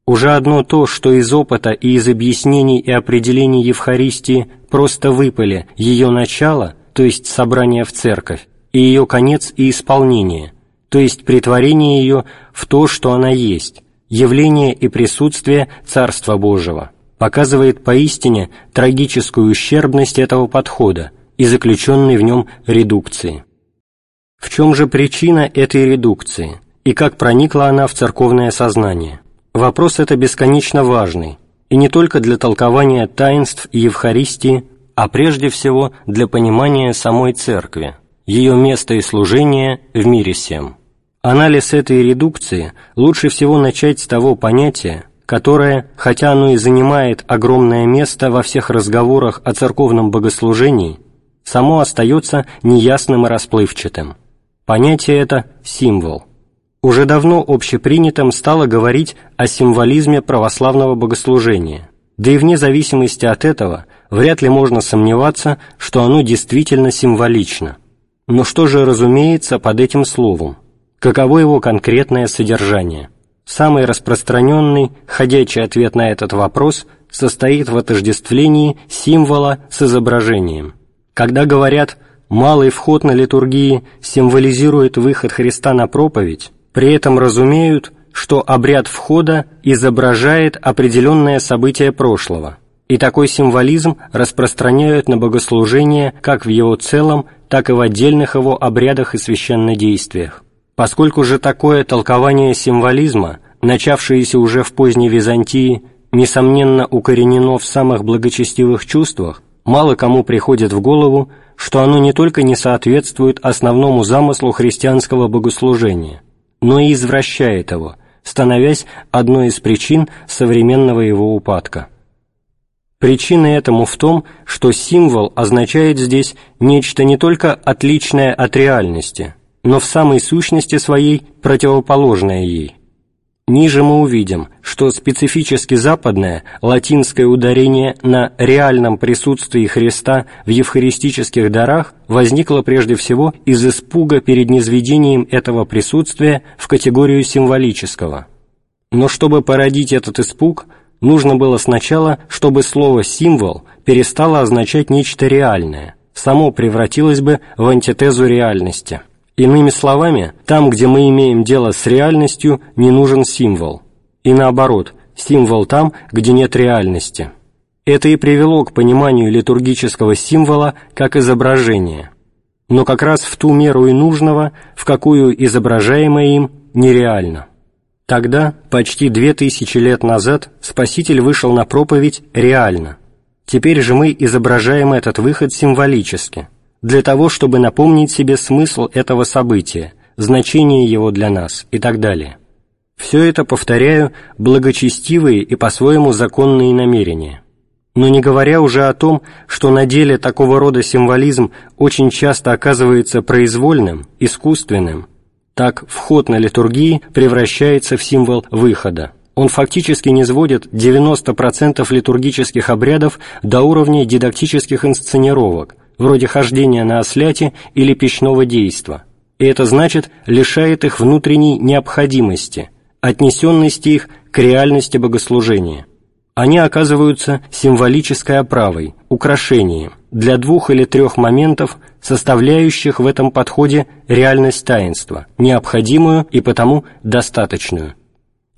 Уже одно то, что из опыта и из объяснений и определений Евхаристии просто выпали ее начало, то есть собрание в церковь, и ее конец и исполнение, то есть притворение ее в то, что она есть, явление и присутствие Царства Божьего, показывает поистине трагическую ущербность этого подхода и заключенной в нем редукции. В чем же причина этой редукции и как проникла она в церковное сознание? Вопрос это бесконечно важный, и не только для толкования таинств и Евхаристии, а прежде всего для понимания самой Церкви, ее места и служения в мире всем. Анализ этой редукции лучше всего начать с того понятия, которое, хотя оно и занимает огромное место во всех разговорах о церковном богослужении, само остается неясным и расплывчатым – Понятие это – символ. Уже давно общепринятым стало говорить о символизме православного богослужения, да и вне зависимости от этого вряд ли можно сомневаться, что оно действительно символично. Но что же разумеется под этим словом? Каково его конкретное содержание? Самый распространенный, ходячий ответ на этот вопрос состоит в отождествлении символа с изображением. Когда говорят малый вход на литургии символизирует выход Христа на проповедь, при этом разумеют, что обряд входа изображает определенное событие прошлого, и такой символизм распространяют на богослужение как в его целом, так и в отдельных его обрядах и священнодействиях. Поскольку же такое толкование символизма, начавшееся уже в поздней Византии, несомненно укоренено в самых благочестивых чувствах, мало кому приходит в голову, что оно не только не соответствует основному замыслу христианского богослужения, но и извращает его, становясь одной из причин современного его упадка. Причина этому в том, что символ означает здесь нечто не только отличное от реальности, но в самой сущности своей противоположное ей – Ниже мы увидим, что специфически западное латинское ударение на реальном присутствии Христа в евхаристических дарах возникло прежде всего из испуга перед низведением этого присутствия в категорию символического. Но чтобы породить этот испуг, нужно было сначала, чтобы слово «символ» перестало означать нечто реальное, само превратилось бы в антитезу реальности – Иными словами, там, где мы имеем дело с реальностью, не нужен символ. И наоборот, символ там, где нет реальности. Это и привело к пониманию литургического символа как изображения, но как раз в ту меру и нужного, в какую изображаемое им нереально. Тогда, почти две тысячи лет назад, Спаситель вышел на проповедь реально. Теперь же мы изображаем этот выход символически – для того, чтобы напомнить себе смысл этого события, значение его для нас и так далее. Все это, повторяю, благочестивые и по-своему законные намерения. Но не говоря уже о том, что на деле такого рода символизм очень часто оказывается произвольным, искусственным, так вход на литургии превращается в символ выхода. Он фактически не сводит 90% литургических обрядов до уровня дидактических инсценировок – вроде хождения на осляте или печного действа, и это значит лишает их внутренней необходимости, отнесенности их к реальности богослужения. Они оказываются символической оправой, украшением для двух или трех моментов, составляющих в этом подходе реальность таинства, необходимую и потому достаточную.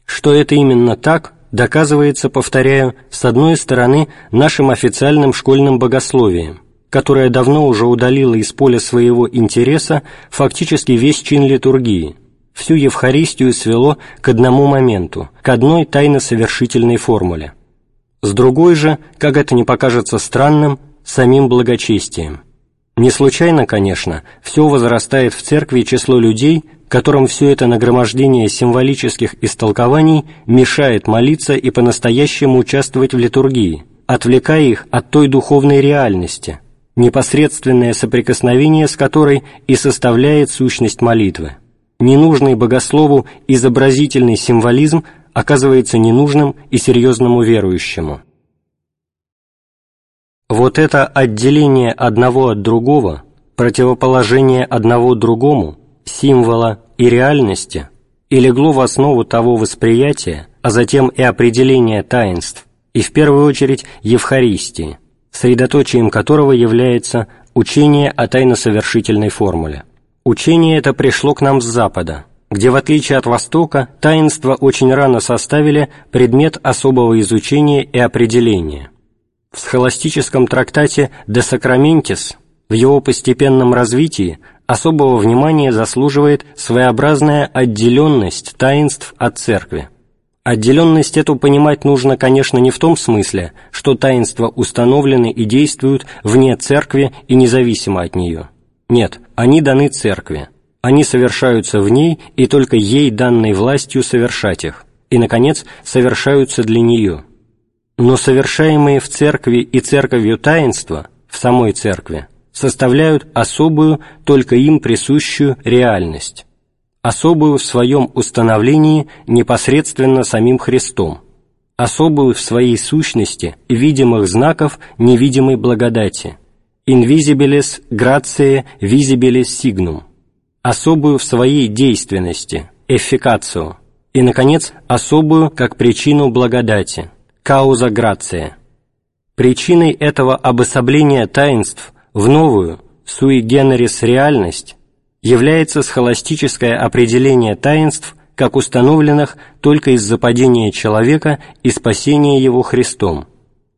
Что это именно так, доказывается, повторяю, с одной стороны нашим официальным школьным богословием, которая давно уже удалила из поля своего интереса фактически весь чин литургии, всю Евхаристию свело к одному моменту, к одной тайно-совершительной формуле. С другой же, как это не покажется странным, самим благочестием. Не случайно, конечно, все возрастает в церкви число людей, которым все это нагромождение символических истолкований мешает молиться и по-настоящему участвовать в литургии, отвлекая их от той духовной реальности – непосредственное соприкосновение с которой и составляет сущность молитвы. Ненужный богослову изобразительный символизм оказывается ненужным и серьезному верующему. Вот это отделение одного от другого, противоположение одного другому, символа и реальности, и легло в основу того восприятия, а затем и определения таинств, и в первую очередь Евхаристии – средоточием которого является учение о тайно-совершительной формуле. Учение это пришло к нам с Запада, где, в отличие от Востока, таинства очень рано составили предмет особого изучения и определения. В схоластическом трактате «De Sacramentis» в его постепенном развитии особого внимания заслуживает своеобразная отделенность таинств от Церкви. Отделенность эту понимать нужно, конечно, не в том смысле, что таинства установлены и действуют вне церкви и независимо от нее. Нет, они даны церкви. Они совершаются в ней и только ей данной властью совершать их. И, наконец, совершаются для нее. Но совершаемые в церкви и церковью таинства, в самой церкви, составляют особую, только им присущую реальность особую в своем установлении непосредственно самим Христом, особую в своей сущности видимых знаков невидимой благодати, invisibilis gratiae visibilis signum, особую в своей действенности, эффикацию, и, наконец, особую как причину благодати, causa gratiae. Причиной этого обособления таинств в новую, sui generis реальность является схоластическое определение таинств как установленных только из-за падения человека и спасения его Христом.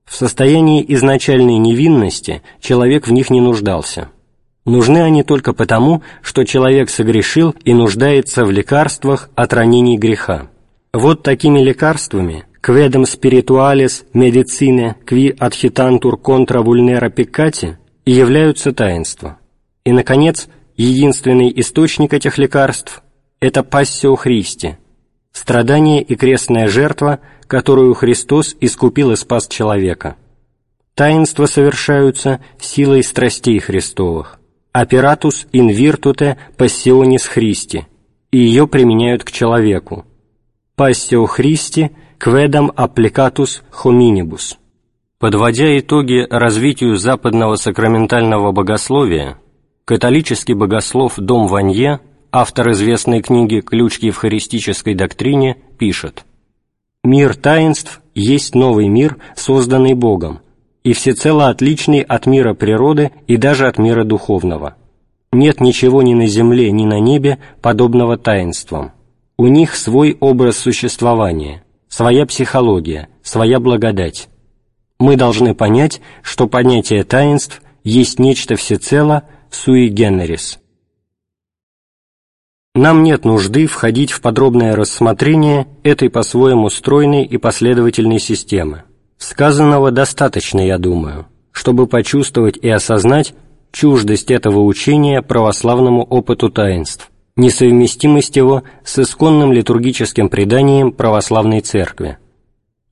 В состоянии изначальной невинности человек в них не нуждался. Нужны они только потому, что человек согрешил и нуждается в лекарствах от ранений греха. Вот такими лекарствами «quedam spiritualis medicine qui adhitantur contra vulnera peccati» и являются таинства. И, наконец, единственный источник этих лекарств – это пассио Христи, страдание и крестная жертва, которую Христос искупил и спас человека. Таинства совершаются силой страстей Христовых, оператус in virtute passionis Христи, и ее применяют к человеку. Пассио Христи quedam applicatus hominibus. Подводя итоги развитию западного сакраментального богословия, католический богослов Дом Ванье, автор известной книги «Ключ к евхаристической доктрине», пишет «Мир таинств есть новый мир, созданный Богом, и всецело отличный от мира природы и даже от мира духовного. Нет ничего ни на земле, ни на небе, подобного таинствам. У них свой образ существования, своя психология, своя благодать» мы должны понять, что понятие таинств есть нечто всецело sui generis. Нам нет нужды входить в подробное рассмотрение этой по-своему стройной и последовательной системы. Сказанного достаточно, я думаю, чтобы почувствовать и осознать чуждость этого учения православному опыту таинств, несовместимость его с исконным литургическим преданием православной церкви.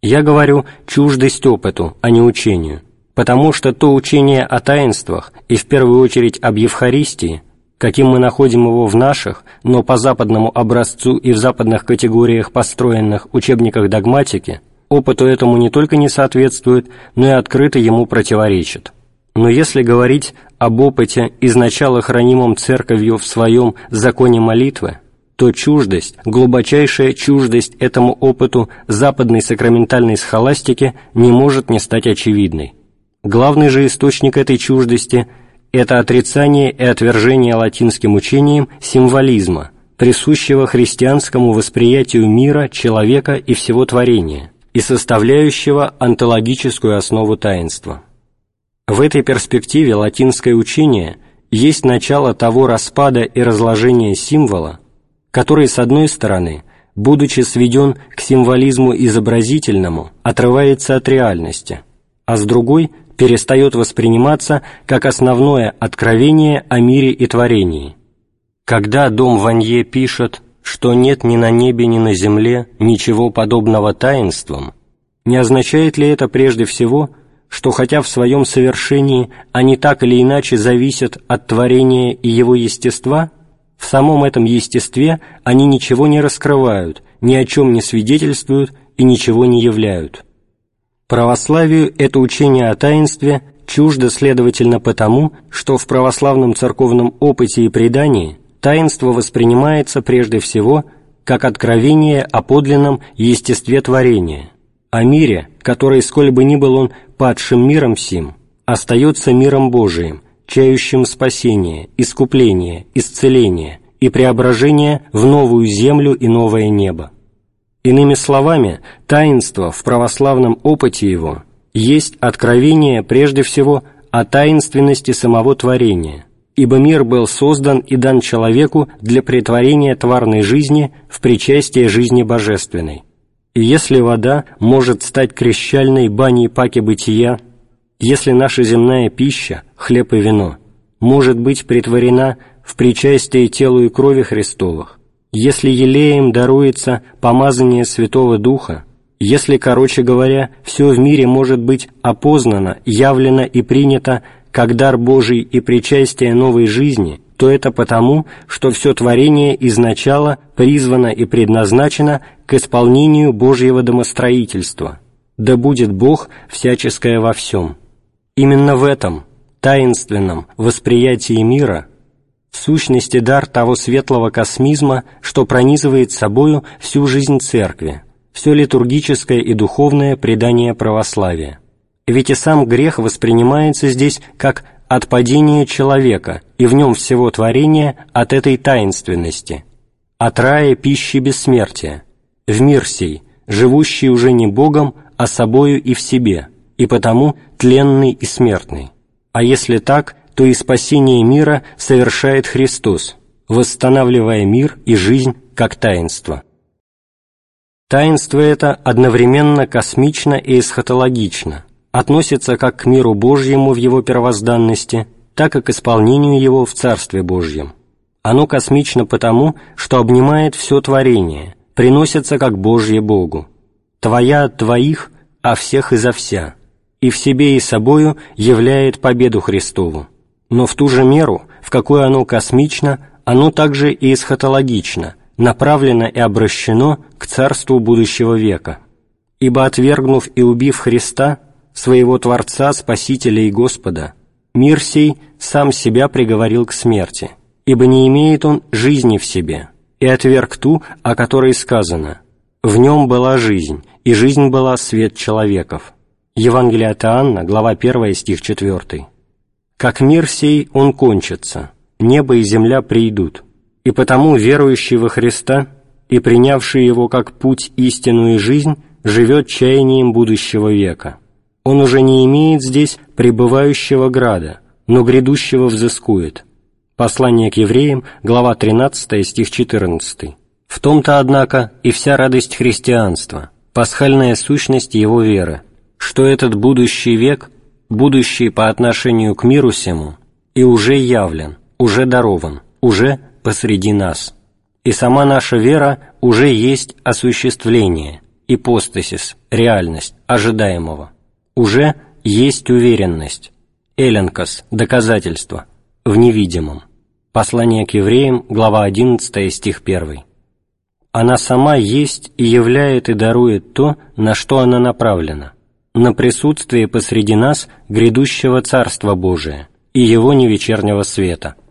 Я говорю чуждость опыту, а не учению, потому что то учение о таинствах и в первую очередь об Евхаристии, каким мы находим его в наших, но по западному образцу и в западных категориях построенных учебниках догматики, опыту этому не только не соответствует, но и открыто ему противоречит. Но если говорить об опыте, изначало хранимом Церковью в своем законе молитвы, то чуждость, глубочайшая чуждость этому опыту западной сакраментальной схоластики не может не стать очевидной. Главный же источник этой чуждости – это отрицание и отвержение латинским учением символизма, присущего христианскому восприятию мира, человека и всего творения, и составляющего онтологическую основу таинства. В этой перспективе латинское учение есть начало того распада и разложения символа, который, с одной стороны, будучи сведен к символизму изобразительному, отрывается от реальности, а с другой перестает восприниматься как основное откровение о мире и творении. Когда дом Ванье пишет, что нет ни на небе, ни на земле ничего подобного таинствам, не означает ли это прежде всего, что хотя в своем совершении они так или иначе зависят от творения и его естества – в самом этом естестве они ничего не раскрывают, ни о чем не свидетельствуют и ничего не являют. Православию это учение о таинстве чуждо, следовательно, потому, что в православном церковном опыте и предании таинство воспринимается прежде всего как откровение о подлинном естестве творения, о мире, который, сколь бы ни был он падшим миром сим, остается миром Божиим, чающим спасение, искупление, исцеление и преображение в новую землю и новое небо. Иными словами, таинство в православном опыте его есть откровение прежде всего о таинственности самого творения, ибо мир был создан и дан человеку для претворения тварной жизни в причастие жизни божественной. И если вода может стать крещальной баней паки бытия если наша земная пища, хлеб и вино, может быть притворена в причастие телу и крови Христовых, если елеем даруется помазание Святого Духа, если, короче говоря, все в мире может быть опознано, явлено и принято как дар Божий и причастие новой жизни, то это потому, что все творение изначало призвано и предназначено к исполнению Божьего домостроительства. Да будет Бог всяческое во всем. Именно в этом таинственном восприятии мира сущности дар того светлого космизма, что пронизывает собою всю жизнь Церкви, все литургическое и духовное предание православия. Ведь и сам грех воспринимается здесь как отпадение человека и в нем всего творения от этой таинственности, от рая пищи бессмертия, в мир сей, живущий уже не Богом, а собою и в себе – и потому тленный и смертный. А если так, то и спасение мира совершает Христос, восстанавливая мир и жизнь как таинство. Таинство это одновременно космично и эсхатологично, относится как к миру Божьему в его первозданности, так и к исполнению его в Царстве Божьем. Оно космично потому, что обнимает все творение, приносится как Божье Богу. Твоя от твоих, а всех изо вся, и в себе и собою являет победу Христову. Но в ту же меру, в какой оно космично, оно также и эсхатологично, направлено и обращено к царству будущего века. Ибо отвергнув и убив Христа, своего Творца, Спасителя и Господа, мир сей сам себя приговорил к смерти, ибо не имеет он жизни в себе, и отверг ту, о которой сказано «В нем была жизнь, и жизнь была свет человеков». Евангелие от Иоанна, глава 1, стих 4. «Как мир сей, он кончится, небо и земля придут, и потому верующий во Христа и принявший его как путь, истину и жизнь живет чаянием будущего века. Он уже не имеет здесь пребывающего града, но грядущего взыскует». Послание к евреям, глава 13, стих 14. В том-то, однако, и вся радость христианства, пасхальная сущность его веры, что этот будущий век, будущий по отношению к миру сему, и уже явлен, уже дарован, уже посреди нас. И сама наша вера уже есть осуществление, ипостасис, реальность ожидаемого. Уже есть уверенность, эленкос, доказательство, в невидимом. Послание к евреям, глава 11, стих 1. Она сама есть и являет и дарует то, на что она направлена, на присутствие посреди нас грядущего Царства Божия и Его невечернего света –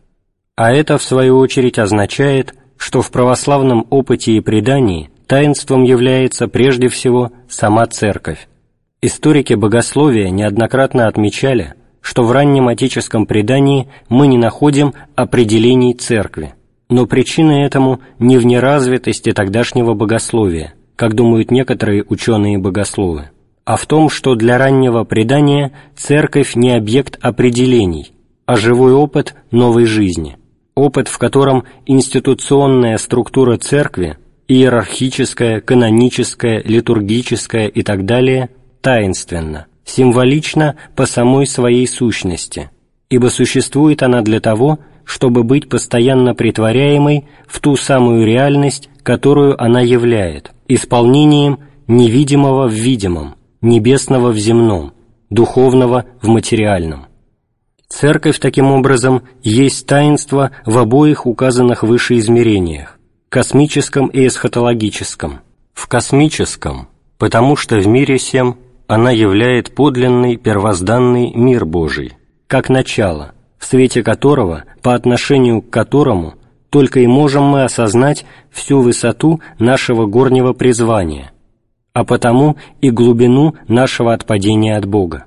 а это, в свою очередь, означает, что в православном опыте и предании таинством является прежде всего сама Церковь. Историки богословия неоднократно отмечали, что в раннем отеческом предании мы не находим определений Церкви, но причина этому не в неразвитости тогдашнего богословия, как думают некоторые ученые-богословы, а в том, что для раннего предания Церковь не объект определений, а живой опыт новой жизни – опыт, в котором институционная структура церкви, иерархическая, каноническая, литургическая и так далее, таинственна, символична по самой своей сущности, ибо существует она для того, чтобы быть постоянно притворяемой в ту самую реальность, которую она являет, исполнением невидимого в видимом, небесного в земном, духовного в материальном. Церковь, таким образом, есть таинство в обоих указанных выше измерениях – космическом и эсхатологическом. В космическом, потому что в мире сем она являет подлинный первозданный мир Божий, как начало, в свете которого, по отношению к которому только и можем мы осознать всю высоту нашего горнего призвания, а потому и глубину нашего отпадения от Бога.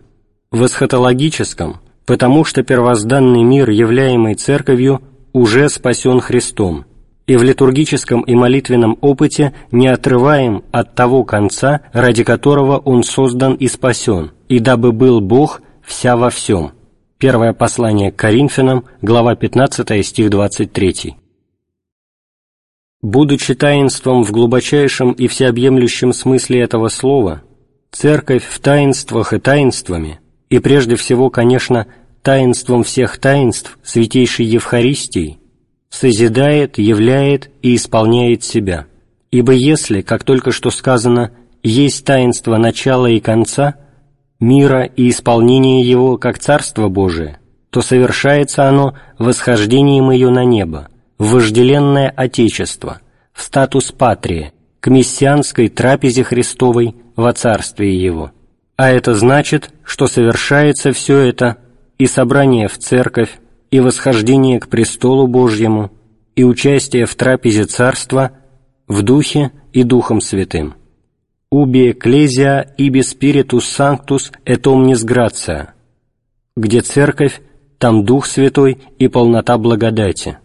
В эсхатологическом – потому что первозданный мир, являемый Церковью, уже спасен Христом, и в литургическом и молитвенном опыте не отрываем от того конца, ради которого он создан и спасен, и дабы был Бог вся во всем. Первое послание к Коринфянам, глава 15, стих 23. Будучи таинством в глубочайшем и всеобъемлющем смысле этого слова, Церковь в таинствах и таинствами, и прежде всего, конечно, таинством всех таинств Святейшей Евхаристии созидает, являет и исполняет себя. Ибо если, как только что сказано, есть таинство начала и конца, мира и исполнение его как Царство Божие, то совершается оно восхождением ее на небо, вожделенное Отечество, в статус патрии, к мессианской трапезе Христовой во Царствие Его. А это значит, что совершается все это и собрание в церковь, и восхождение к престолу Божьему, и участие в трапезе Царства в Духе и Духом Святым. «Уби экклезия иби спиритус санктус et omnis gratia», где Церковь, там Дух Святой и полнота благодати.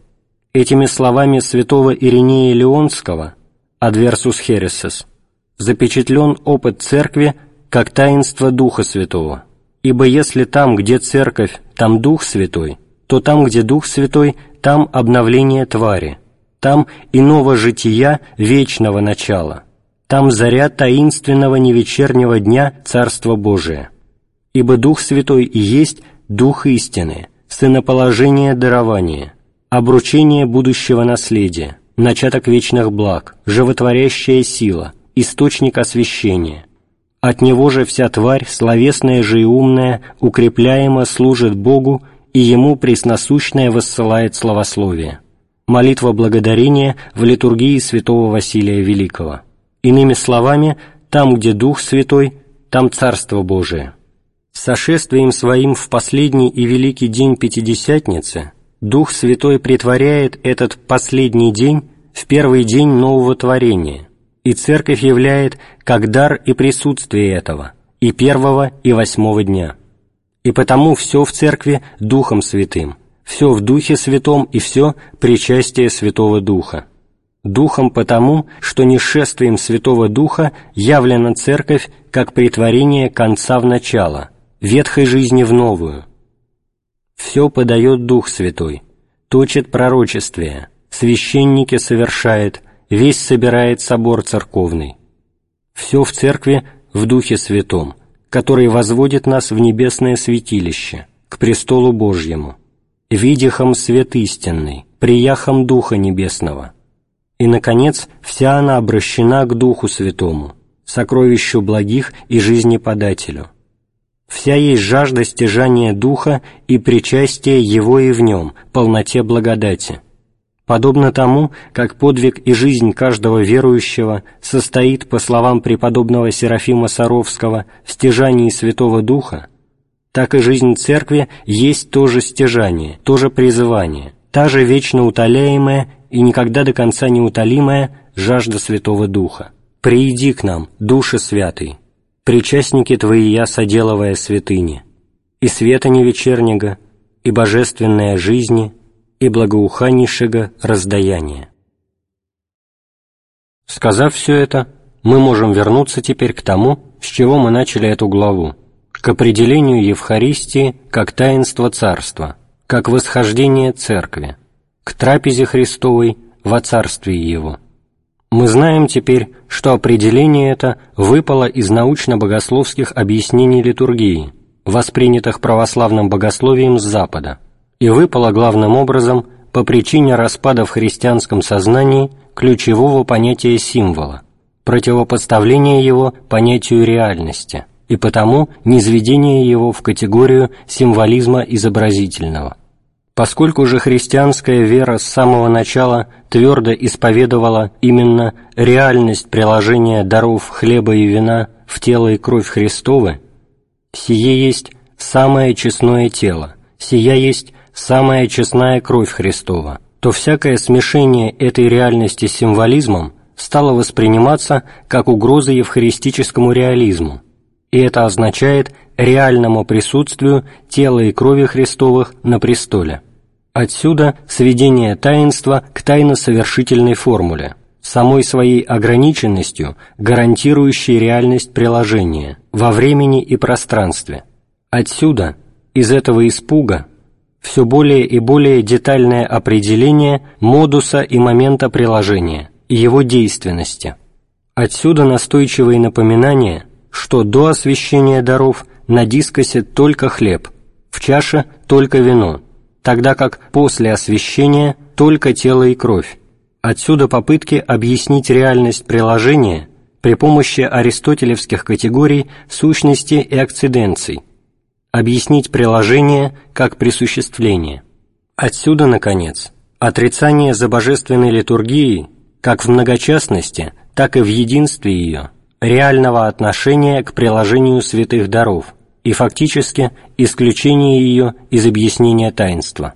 Этими словами святого Иринея Леонского «Adversus Hereses» запечатлен опыт Церкви как таинство Духа Святого – Ибо если там, где Церковь, там Дух Святой, что там, где Дух Святой, там обновление твари, там иного жития вечного начала, там заря таинственного невечернего дня Царства Божия. Ибо Дух Святой и есть Дух истины, сыноположение дарования, обручение будущего наследия, начаток вечных благ, животворящая сила, источник освящения. От Него же вся тварь, словесная же и умная, укрепляемо служит Богу и Ему пресносущное воссылает славословие. Молитва благодарения в литургии святого Василия Великого. Иными словами, там, где Дух Святой, там Царство Божие. Сошествием своим в последний и великий день Пятидесятницы Дух Святой притворяет этот последний день в первый день нового творения, и Церковь являет как дар и присутствие этого и первого, и восьмого дня. И потому все в Церкви Духом Святым, все в Духе Святом и все причастие Святого Духа. Духом потому, что нешествием Святого Духа явлена Церковь как притворение конца в начало, ветхой жизни в новую. Все подает Дух Святой, точит пророчествие, священники совершает, весь собирает собор церковный. Все в Церкви в Духе Святом, который возводит нас в небесное святилище, к престолу Божьему, видихом свет истинный, прияхом Духа Небесного. И, наконец, вся она обращена к Духу Святому, сокровищу благих и жизни подателю. Вся есть жажда стяжания Духа и причастия Его и в нем, полноте благодати подобно тому, как подвиг и жизнь каждого верующего состоит, по словам преподобного Серафима Саровского, в стяжании Святого Духа, так и жизнь Церкви есть тоже стяжание, тоже призывание, та же вечно утоляемая и никогда до конца не утолимая жажда Святого Духа. «Прииди к нам, Душе Святый, причастники Твои я соделывая святыни, и света не вечернего, и божественная жизни, и благоуханнейшего раздаяния. Сказав все это, мы можем вернуться теперь к тому, с чего мы начали эту главу, к определению Евхаристии как таинства Царства, как восхождение Церкви, к трапезе Христовой во Царстве Его. Мы знаем теперь, что определение это выпало из научно-богословских объяснений литургии, воспринятых православным богословием с Запада – и выпало главным образом по причине распада в христианском сознании ключевого понятия символа, противопоставления его понятию реальности и потому низведения его в категорию символизма изобразительного. Поскольку же христианская вера с самого начала твердо исповедовала именно реальность приложения даров хлеба и вина в тело и кровь Христовы, сие есть самое честное тело, сия есть самая честная кровь Христова, то всякое смешение этой реальности с символизмом стало восприниматься как угроза евхаристическому реализму, и это означает реальному присутствию тела и крови Христовых на престоле. Отсюда сведение таинства к тайно-совершительной формуле, самой своей ограниченностью, гарантирующей реальность приложения во времени и пространстве. Отсюда, из этого испуга, все более и более детальное определение модуса и момента приложения его действенности. Отсюда настойчивые напоминания, что до освящения даров на дискосе только хлеб, в чаше только вино, тогда как после освящения только тело и кровь. Отсюда попытки объяснить реальность приложения при помощи аристотелевских категорий сущности и акциденций – объяснить приложение как присуществление. Отсюда, наконец, отрицание за божественной литургией как в многочастности, так и в единстве ее, реального отношения к приложению святых даров и фактически исключение ее из объяснения таинства.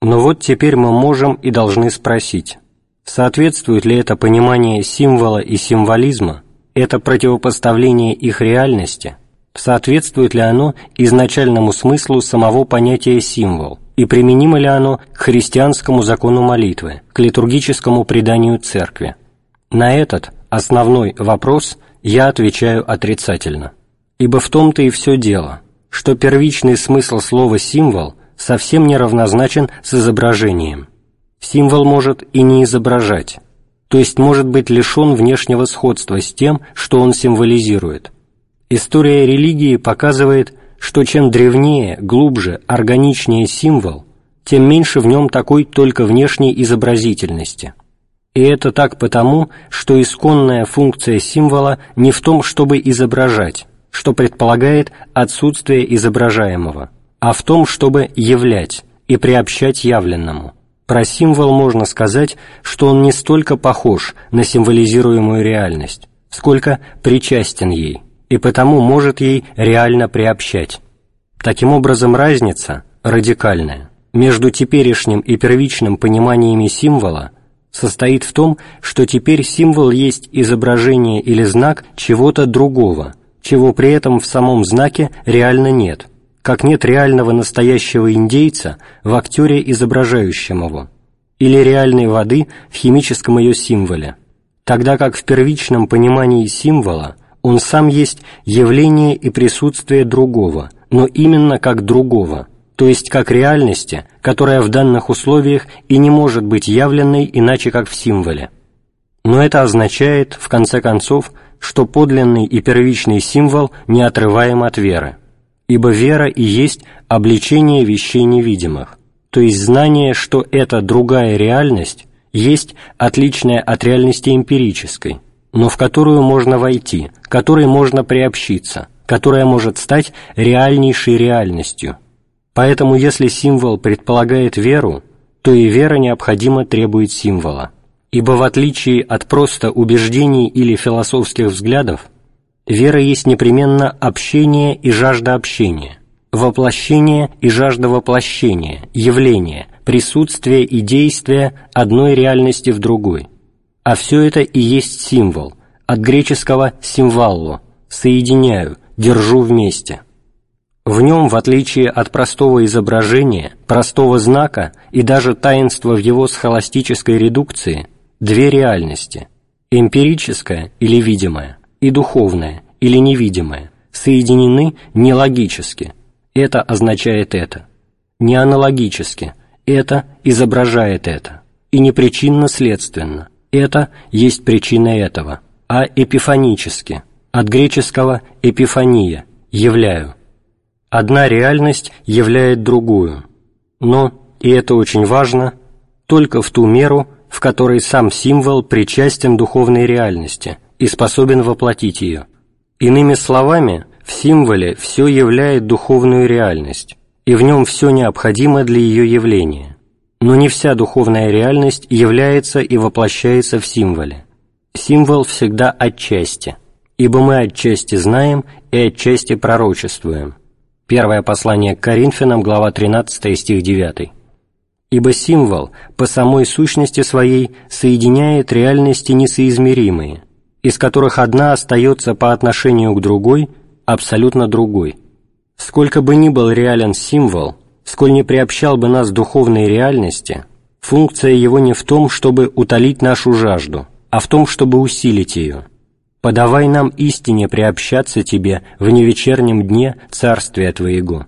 Но вот теперь мы можем и должны спросить, соответствует ли это понимание символа и символизма, это противопоставление их реальности – соответствует ли оно изначальному смыслу самого понятия «символ» и применимо ли оно к христианскому закону молитвы, к литургическому преданию церкви. На этот основной вопрос я отвечаю отрицательно. Ибо в том-то и все дело, что первичный смысл слова «символ» совсем не равнозначен с изображением. Символ может и не изображать, то есть может быть лишен внешнего сходства с тем, что он символизирует. История религии показывает, что чем древнее, глубже, органичнее символ, тем меньше в нем такой только внешней изобразительности. И это так потому, что исконная функция символа не в том, чтобы изображать, что предполагает отсутствие изображаемого, а в том, чтобы являть и приобщать явленному. Про символ можно сказать, что он не столько похож на символизируемую реальность, сколько причастен ей, и потому может ей реально приобщать. Таким образом, разница, радикальная, между теперешним и первичным пониманиями символа состоит в том, что теперь символ есть изображение или знак чего-то другого, чего при этом в самом знаке реально нет, как нет реального настоящего индейца в актере, изображающем его, или реальной воды в химическом ее символе, тогда как в первичном понимании символа он сам есть явление и присутствие другого, но именно как другого – то есть как реальности, которая в данных условиях и не может быть явленной иначе как в символе. Но это означает, в конце концов, что подлинный и первичный символ неотрываем от веры, ибо вера и есть обличение вещей невидимых, то есть знание, что эта другая реальность есть отличная от реальности эмпирической, но в которую можно войти, которой можно приобщиться, которая может стать реальнейшей реальностью, Поэтому если символ предполагает веру, то и вера необходимо требует символа. Ибо в отличие от просто убеждений или философских взглядов, вера есть непременно общение и жажда общения, воплощение и жажда воплощения, явление, присутствие и действие одной реальности в другой. А все это и есть символ, от греческого «симвалло» – «соединяю», «держу вместе». В нем, в отличие от простого изображения, простого знака и даже таинства в его схоластической редукции, две реальности – эмпирическая или видимая и духовная или невидимая – соединены не логически. Это означает это. Не аналогически. Это изображает это. И не причинно-следственно. Это есть причина этого. А эпифанически. От греческого «эпифания» – «являю» Одна реальность являет другую, но, и это очень важно, только в ту меру, в которой сам символ причастен духовной реальности и способен воплотить ее. Иными словами, в символе все являет духовную реальность, и в нем все необходимо для ее явления. Но не вся духовная реальность является и воплощается в символе. Символ всегда отчасти, ибо мы отчасти знаем и отчасти пророчествуем – Первое послание к Коринфянам, глава 13, стих 9. «Ибо символ по самой сущности своей соединяет реальности несоизмеримые, из которых одна остается по отношению к другой абсолютно другой. Сколько бы ни был реален символ, сколь не приобщал бы нас духовной реальности, функция его не в том, чтобы утолить нашу жажду, а в том, чтобы усилить ее» подавай нам истине приобщаться Тебе в невечернем дне Царствия Твоего.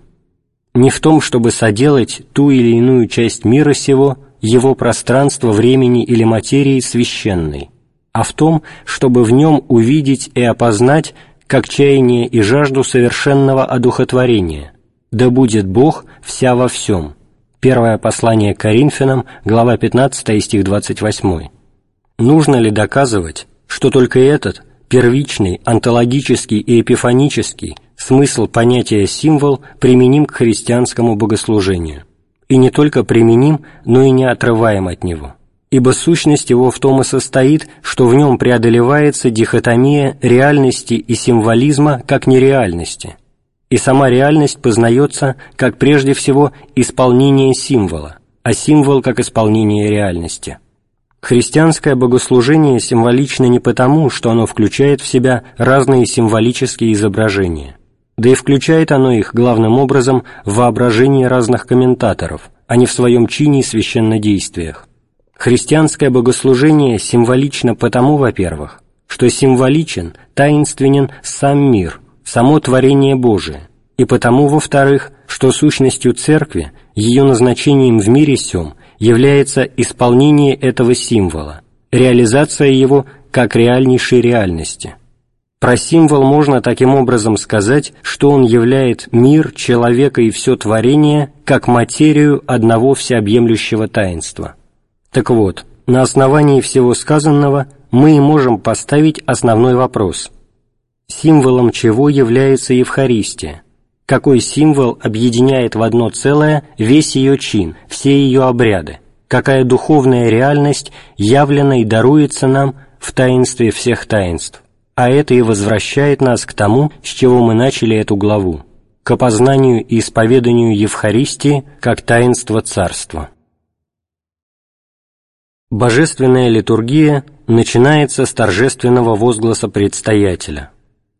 Не в том, чтобы соделать ту или иную часть мира сего, его пространство, времени или материи священной, а в том, чтобы в нем увидеть и опознать как чаяние и жажду совершенного одухотворения. Да будет Бог вся во всем. Первое послание к Коринфянам, глава 15, стих 28. Нужно ли доказывать, что только этот – первичный, онтологический и эпифанический смысл понятия «символ» применим к христианскому богослужению. И не только применим, но и не отрываем от него. Ибо сущность его в том и состоит, что в нем преодолевается дихотомия реальности и символизма как нереальности, и сама реальность познается как прежде всего исполнение символа, а символ как исполнение реальности – Христианское богослужение символично не потому, что оно включает в себя разные символические изображения, да и включает оно их главным образом в воображении разных комментаторов, а не в своем чине и священнодействиях. Христианское богослужение символично потому, во-первых, что символичен, таинственен сам мир, само творение Божие, и потому, во-вторых, что сущностью Церкви, ее назначением в мире сем, является исполнение этого символа, реализация его как реальнейшей реальности. Про символ можно таким образом сказать, что он являет мир, человека и все творение как материю одного всеобъемлющего таинства. Так вот, на основании всего сказанного мы и можем поставить основной вопрос. Символом чего является Евхаристия? Какой символ объединяет в одно целое весь ее чин, все ее обряды? Какая духовная реальность явлена и даруется нам в таинстве всех таинств? А это и возвращает нас к тому, с чего мы начали эту главу, к опознанию и исповеданию Евхаристии как таинства Царства. Божественная литургия начинается с торжественного возгласа предстоятеля.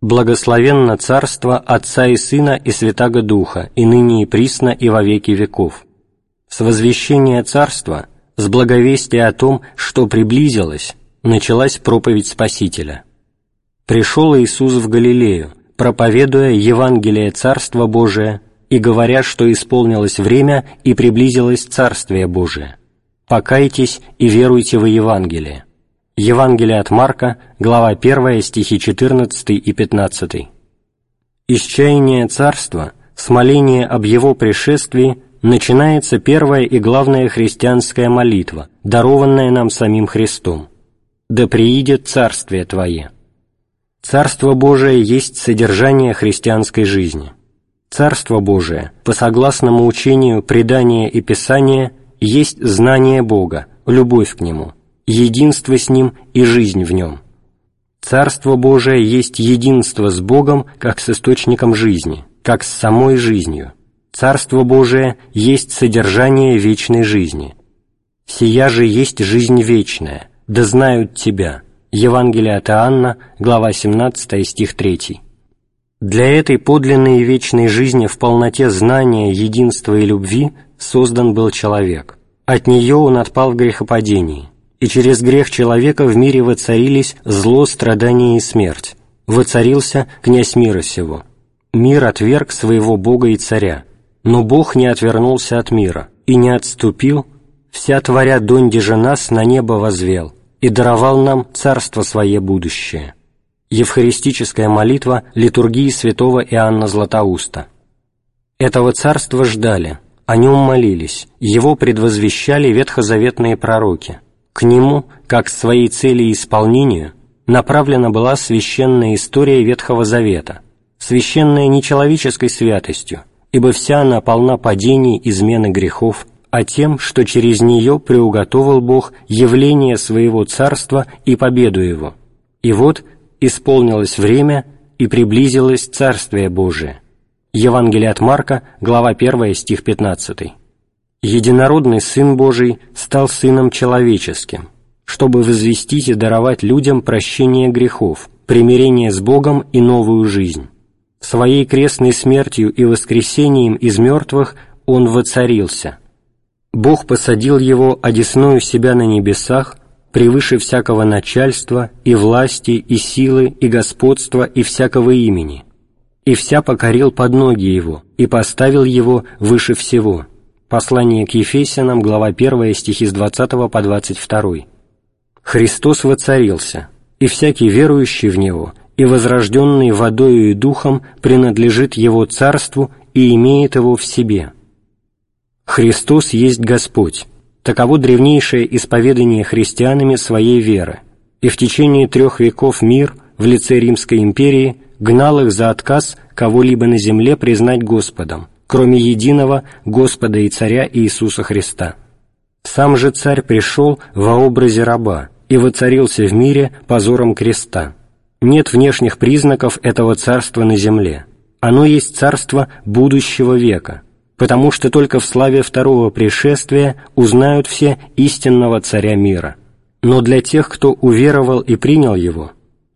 «Благословенно Царство Отца и Сына и Святаго Духа, и ныне и присно, и во веки веков». С возвещения Царства, с благовестия о том, что приблизилось, началась проповедь Спасителя. Пришел Иисус в Галилею, проповедуя Евангелие Царства Божия и говоря, что исполнилось время и приблизилось Царствие Божие – «Покайтесь и веруйте во Евангелие». Евангелие от Марка, глава 1, стихи 14 и 15. Из чаяния царства, с моления об его пришествии, начинается первая и главная христианская молитва, дарованная нам самим Христом. «Да приидет Царствие Твое». Царство Божие есть содержание христианской жизни. Царство Божие, по согласному учению предания и Писания – есть знание Бога, любовь к Нему, единство с Ним и жизнь в Нем. Царство Божие есть единство с Богом как с источником жизни, как с самой жизнью. Царство Божие есть содержание вечной жизни. Сия же есть жизнь вечная, да знают Тебя. Евангелие от Иоанна, глава 17, стих 3. Для этой подлинной и вечной жизни в полноте знания, единства и любви создан был человек. От нее он отпал в грехопадении, и через грех человека в мире воцарились зло, страдание и смерть. Воцарился князь мира сего. Мир отверг своего Бога и царя, но Бог не отвернулся от мира и не отступил, вся творя донде же нас на небо возвел и даровал нам царство свое будущее. Евхаристическая молитва литургии святого Иоанна Златоуста. Этого царства ждали – о нем молились, его предвозвещали ветхозаветные пророки. К нему, как своей цели и исполнению, направлена была священная история Ветхого Завета, священная нечеловеческой святостью, ибо вся она полна падений, измены грехов, а тем, что через нее приуготовил Бог явление своего царства и победу его. И вот исполнилось время и приблизилось Царствие Божие, Евангелие от Марка, глава 1, стих 15. «Единородный Сын Божий стал Сыном Человеческим, чтобы возвестить и даровать людям прощение грехов, примирение с Богом и новую жизнь. Своей крестной смертью и воскресением из мертвых Он воцарился. Бог посадил Его одесную себя на небесах, превыше всякого начальства и власти и силы и господства и всякого имени, и вся покорил под ноги его, и поставил его выше всего». Послание к Ефесянам, глава 1, стихи с 20 по 22. «Христос воцарился, и всякий верующий в Него, и возрожденный водою и духом принадлежит Его царству и имеет его в себе. Христос есть Господь, таково древнейшее исповедание христианами своей веры, и в течение трех веков мир в лице Римской империи гнал их за отказ кого-либо на земле признать Господом, кроме единого Господа и Царя Иисуса Христа. Сам же Царь пришел во образе раба и воцарился в мире позором креста. Нет внешних признаков этого царства на земле. Оно есть царство будущего века, потому что только в славе второго пришествия узнают все истинного Царя мира. Но для тех, кто уверовал и принял Его,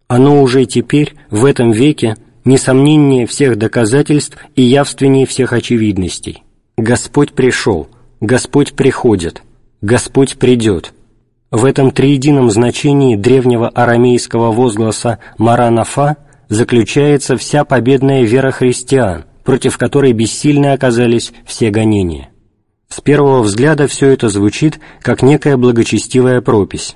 оно уже теперь, в этом веке, несомнение всех доказательств и явственнее всех очевидностей. Господь пришел, Господь приходит, Господь придет. В этом триедином значении древнего арамейского возгласа «Маранафа» заключается вся победная вера христиан, против которой бессильны оказались все гонения. С первого взгляда все это звучит, как некая благочестивая пропись.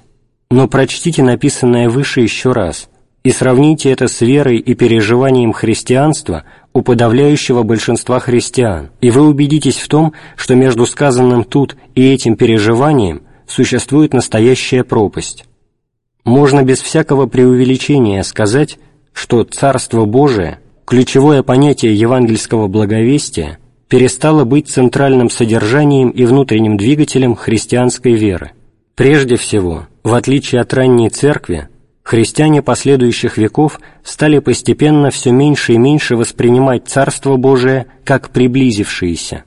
Но прочтите написанное выше еще раз и сравните это с верой и переживанием христианства у подавляющего большинства христиан, и вы убедитесь в том, что между сказанным тут и этим переживанием существует настоящая пропасть. Можно без всякого преувеличения сказать, что Царство Божие, ключевое понятие евангельского благовестия, перестало быть центральным содержанием и внутренним двигателем христианской веры. Прежде всего, в отличие от ранней церкви, христиане последующих веков стали постепенно все меньше и меньше воспринимать Царство Божие как приблизившееся.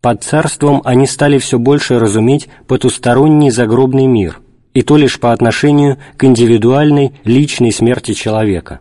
Под Царством они стали все больше разуметь потусторонний загробный мир, и то лишь по отношению к индивидуальной, личной смерти человека.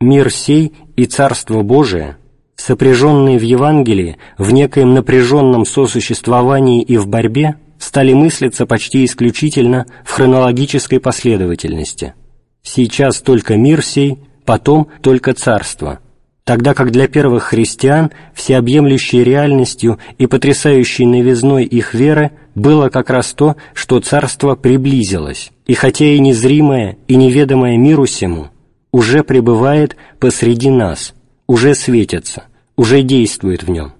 Мир сей и Царство Божие, сопряженные в Евангелии в некоем напряженном сосуществовании и в борьбе, стали мыслиться почти исключительно в хронологической последовательности – Сейчас только мир сей, потом только царство, тогда как для первых христиан всеобъемлющей реальностью и потрясающей новизной их веры было как раз то, что царство приблизилось, и хотя и незримое, и неведомое миру сему, уже пребывает посреди нас, уже светится, уже действует в нем.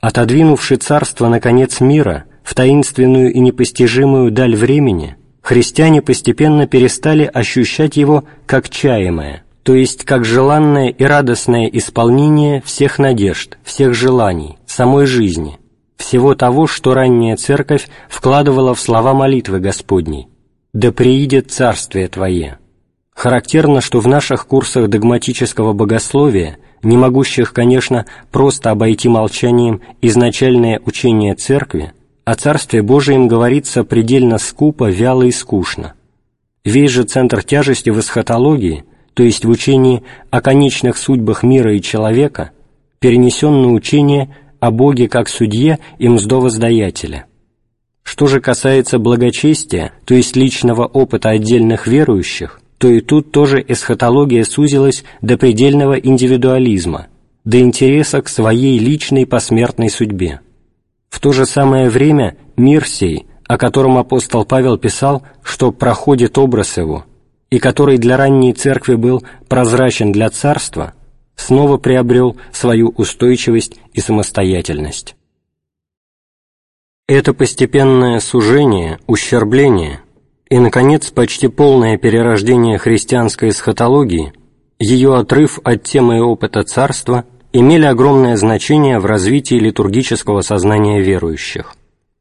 Отодвинувши царство на конец мира в таинственную и непостижимую даль времени – христиане постепенно перестали ощущать его как чаемое, то есть как желанное и радостное исполнение всех надежд, всех желаний, самой жизни, всего того, что ранняя Церковь вкладывала в слова молитвы Господней «Да приидет Царствие Твое». Характерно, что в наших курсах догматического богословия, не могущих, конечно, просто обойти молчанием изначальное учение Церкви, о Царстве Божием говорится предельно скупо, вяло и скучно. Весь же центр тяжести в эсхатологии, то есть в учении о конечных судьбах мира и человека, перенесен на учение о Боге как судье и мздовоздаятеля. Что же касается благочестия, то есть личного опыта отдельных верующих, то и тут тоже эсхатология сузилась до предельного индивидуализма, до интереса к своей личной посмертной судьбе. В то же самое время мир сей, о котором апостол Павел писал, что проходит образ его, и который для ранней церкви был прозрачен для царства, снова приобрел свою устойчивость и самостоятельность. Это постепенное сужение, ущербление и, наконец, почти полное перерождение христианской эсхатологии, ее отрыв от темы опыта царства – имели огромное значение в развитии литургического сознания верующих.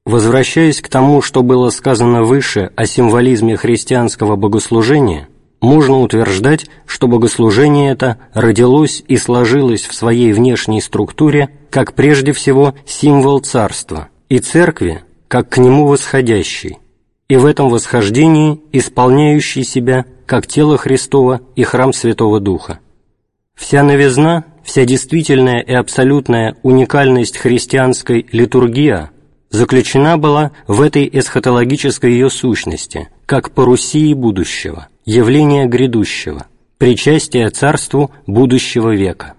Возвращаясь к тому, что было сказано выше о символизме христианского богослужения, можно утверждать, что богослужение это родилось и сложилось в своей внешней структуре как прежде всего символ царства и церкви как к нему восходящий, и в этом восхождении исполняющий себя как тело Христова и храм Святого Духа. Вся новизна вся действительная и абсолютная уникальность христианской литургия заключена была в этой эсхатологической ее сущности, как парусии будущего, явления грядущего, причастия царству будущего века.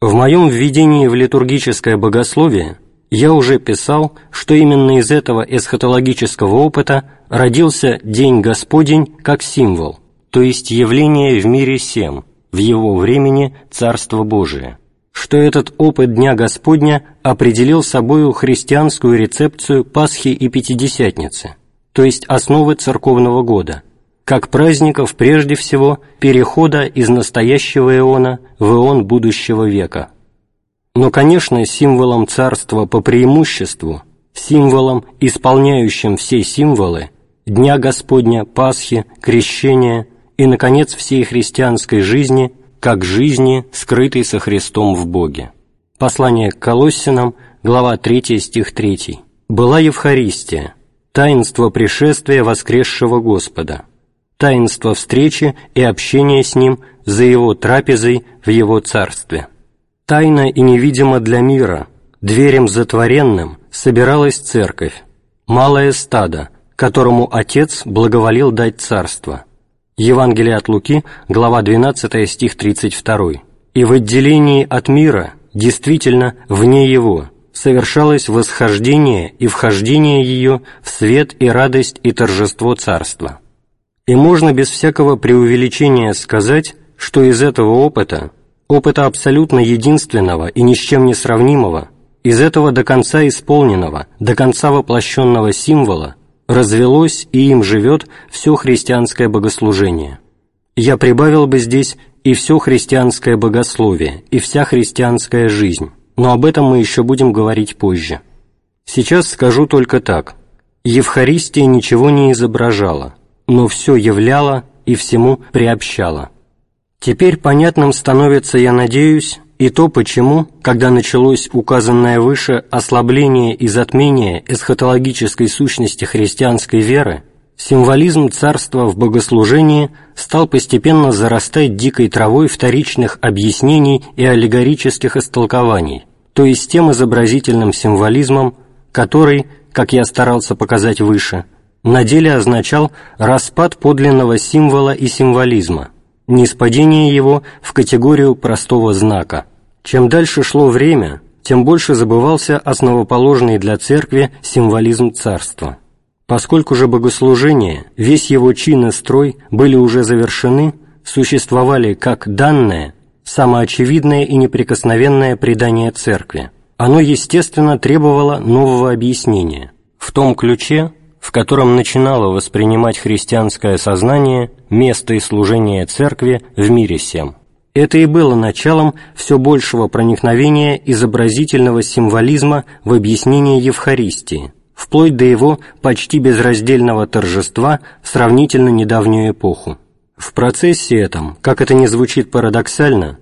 В моем введении в литургическое богословие я уже писал, что именно из этого эсхатологического опыта родился День Господень как символ, то есть явление в мире всем – в его времени Царство Божие, что этот опыт Дня Господня определил собою христианскую рецепцию Пасхи и Пятидесятницы, то есть основы церковного года, как праздников прежде всего перехода из настоящего иона в ион будущего века. Но, конечно, символом царства по преимуществу, символом, исполняющим все символы, Дня Господня, Пасхи, Крещения – и, наконец, всей христианской жизни, как жизни, скрытой со Христом в Боге. Послание к Колоссянам, глава 3, стих 3. «Была Евхаристия, таинство пришествия воскресшего Господа, таинство встречи и общения с Ним за Его трапезой в Его Царстве. Тайно и невидимо для мира, дверям затворенным, собиралась Церковь, малое стадо, которому Отец благоволил дать Царство» Евангелие от Луки, глава 12, стих 32. «И в отделении от мира действительно вне его, совершалось восхождение и вхождение ее в свет и радость и торжество царства. И можно без всякого преувеличения сказать, что из этого опыта, опыта абсолютно единственного и ни с чем не сравнимого, из этого до конца исполненного, до конца воплощенного символа, развелось и им живет все христианское богослужение. Я прибавил бы здесь и все христианское богословие, и вся христианская жизнь, но об этом мы еще будем говорить позже. Сейчас скажу только так. Евхаристия ничего не изображала, но все являла и всему приобщала. Теперь понятным становится, я надеюсь, и то, почему, когда началось указанное выше ослабление и затмение эсхатологической сущности христианской веры, символизм царства в богослужении стал постепенно зарастать дикой травой вторичных объяснений и аллегорических истолкований, то есть тем изобразительным символизмом, который, как я старался показать выше, на деле означал распад подлинного символа и символизма, ниспадение его в категорию простого знака. Чем дальше шло время, тем больше забывался основоположный для церкви символизм царства. Поскольку же богослужение, весь его чин и строй были уже завершены, существовали как данное, самоочевидное и неприкосновенное предание церкви, оно, естественно, требовало нового объяснения, в том ключе, в котором начинало воспринимать христианское сознание место и служение церкви в мире всем. Это и было началом все большего проникновения изобразительного символизма в объяснение Евхаристии, вплоть до его почти безраздельного торжества в сравнительно недавнюю эпоху. В процессе этом, как это не звучит парадоксально,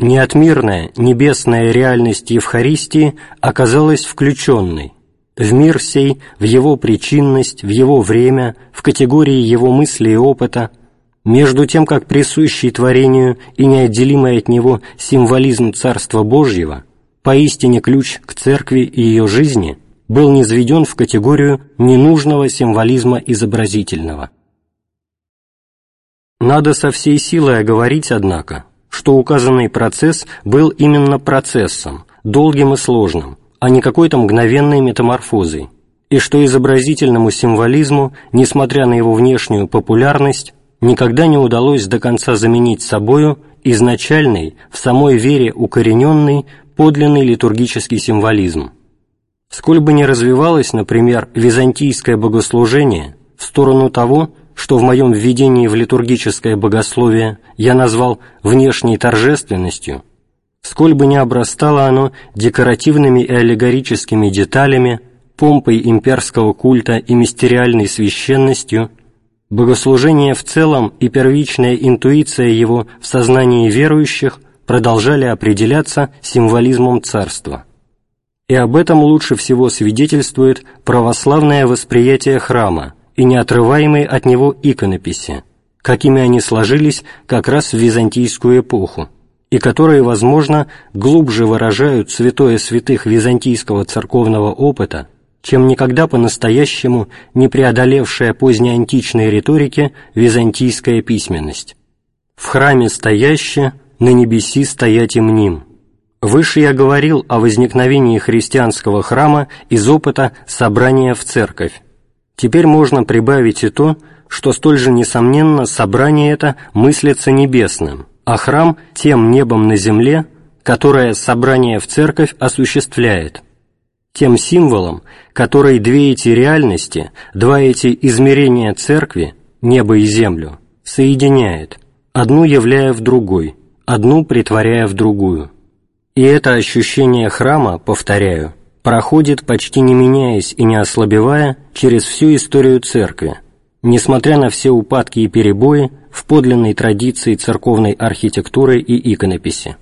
неотмирная небесная реальность Евхаристии оказалась включенной, в мир сей, в его причинность, в его время, в категории его мысли и опыта, между тем, как присущий творению и неотделимый от него символизм Царства Божьего, поистине ключ к церкви и ее жизни, был низведен в категорию ненужного символизма изобразительного. Надо со всей силой оговорить, однако, что указанный процесс был именно процессом, долгим и сложным, а не какой-то мгновенной метаморфозой, и что изобразительному символизму, несмотря на его внешнюю популярность, никогда не удалось до конца заменить собою изначальный, в самой вере укорененный, подлинный литургический символизм. Сколь бы ни развивалось, например, византийское богослужение в сторону того, что в моем введении в литургическое богословие я назвал внешней торжественностью – сколь бы ни обрастало оно декоративными и аллегорическими деталями, помпой имперского культа и мистериальной священностью, богослужение в целом и первичная интуиция его в сознании верующих продолжали определяться символизмом царства. И об этом лучше всего свидетельствует православное восприятие храма и неотрываемые от него иконописи, какими они сложились как раз в византийскую эпоху и которые, возможно, глубже выражают святое святых византийского церковного опыта, чем никогда по-настоящему не преодолевшая позднеантичной риторики византийская письменность. «В храме стояще, на небеси стоять им ним». Выше я говорил о возникновении христианского храма из опыта собрания в церковь. Теперь можно прибавить и то, что столь же несомненно собрание это мыслится небесным – а храм тем небом на земле, которое собрание в церковь осуществляет, тем символом, который две эти реальности, два эти измерения церкви, небо и землю, соединяет, одну являя в другой, одну притворяя в другую. И это ощущение храма, повторяю, проходит, почти не меняясь и не ослабевая, через всю историю церкви, несмотря на все упадки и перебои, в подлинной традиции церковной архитектуры и иконописи.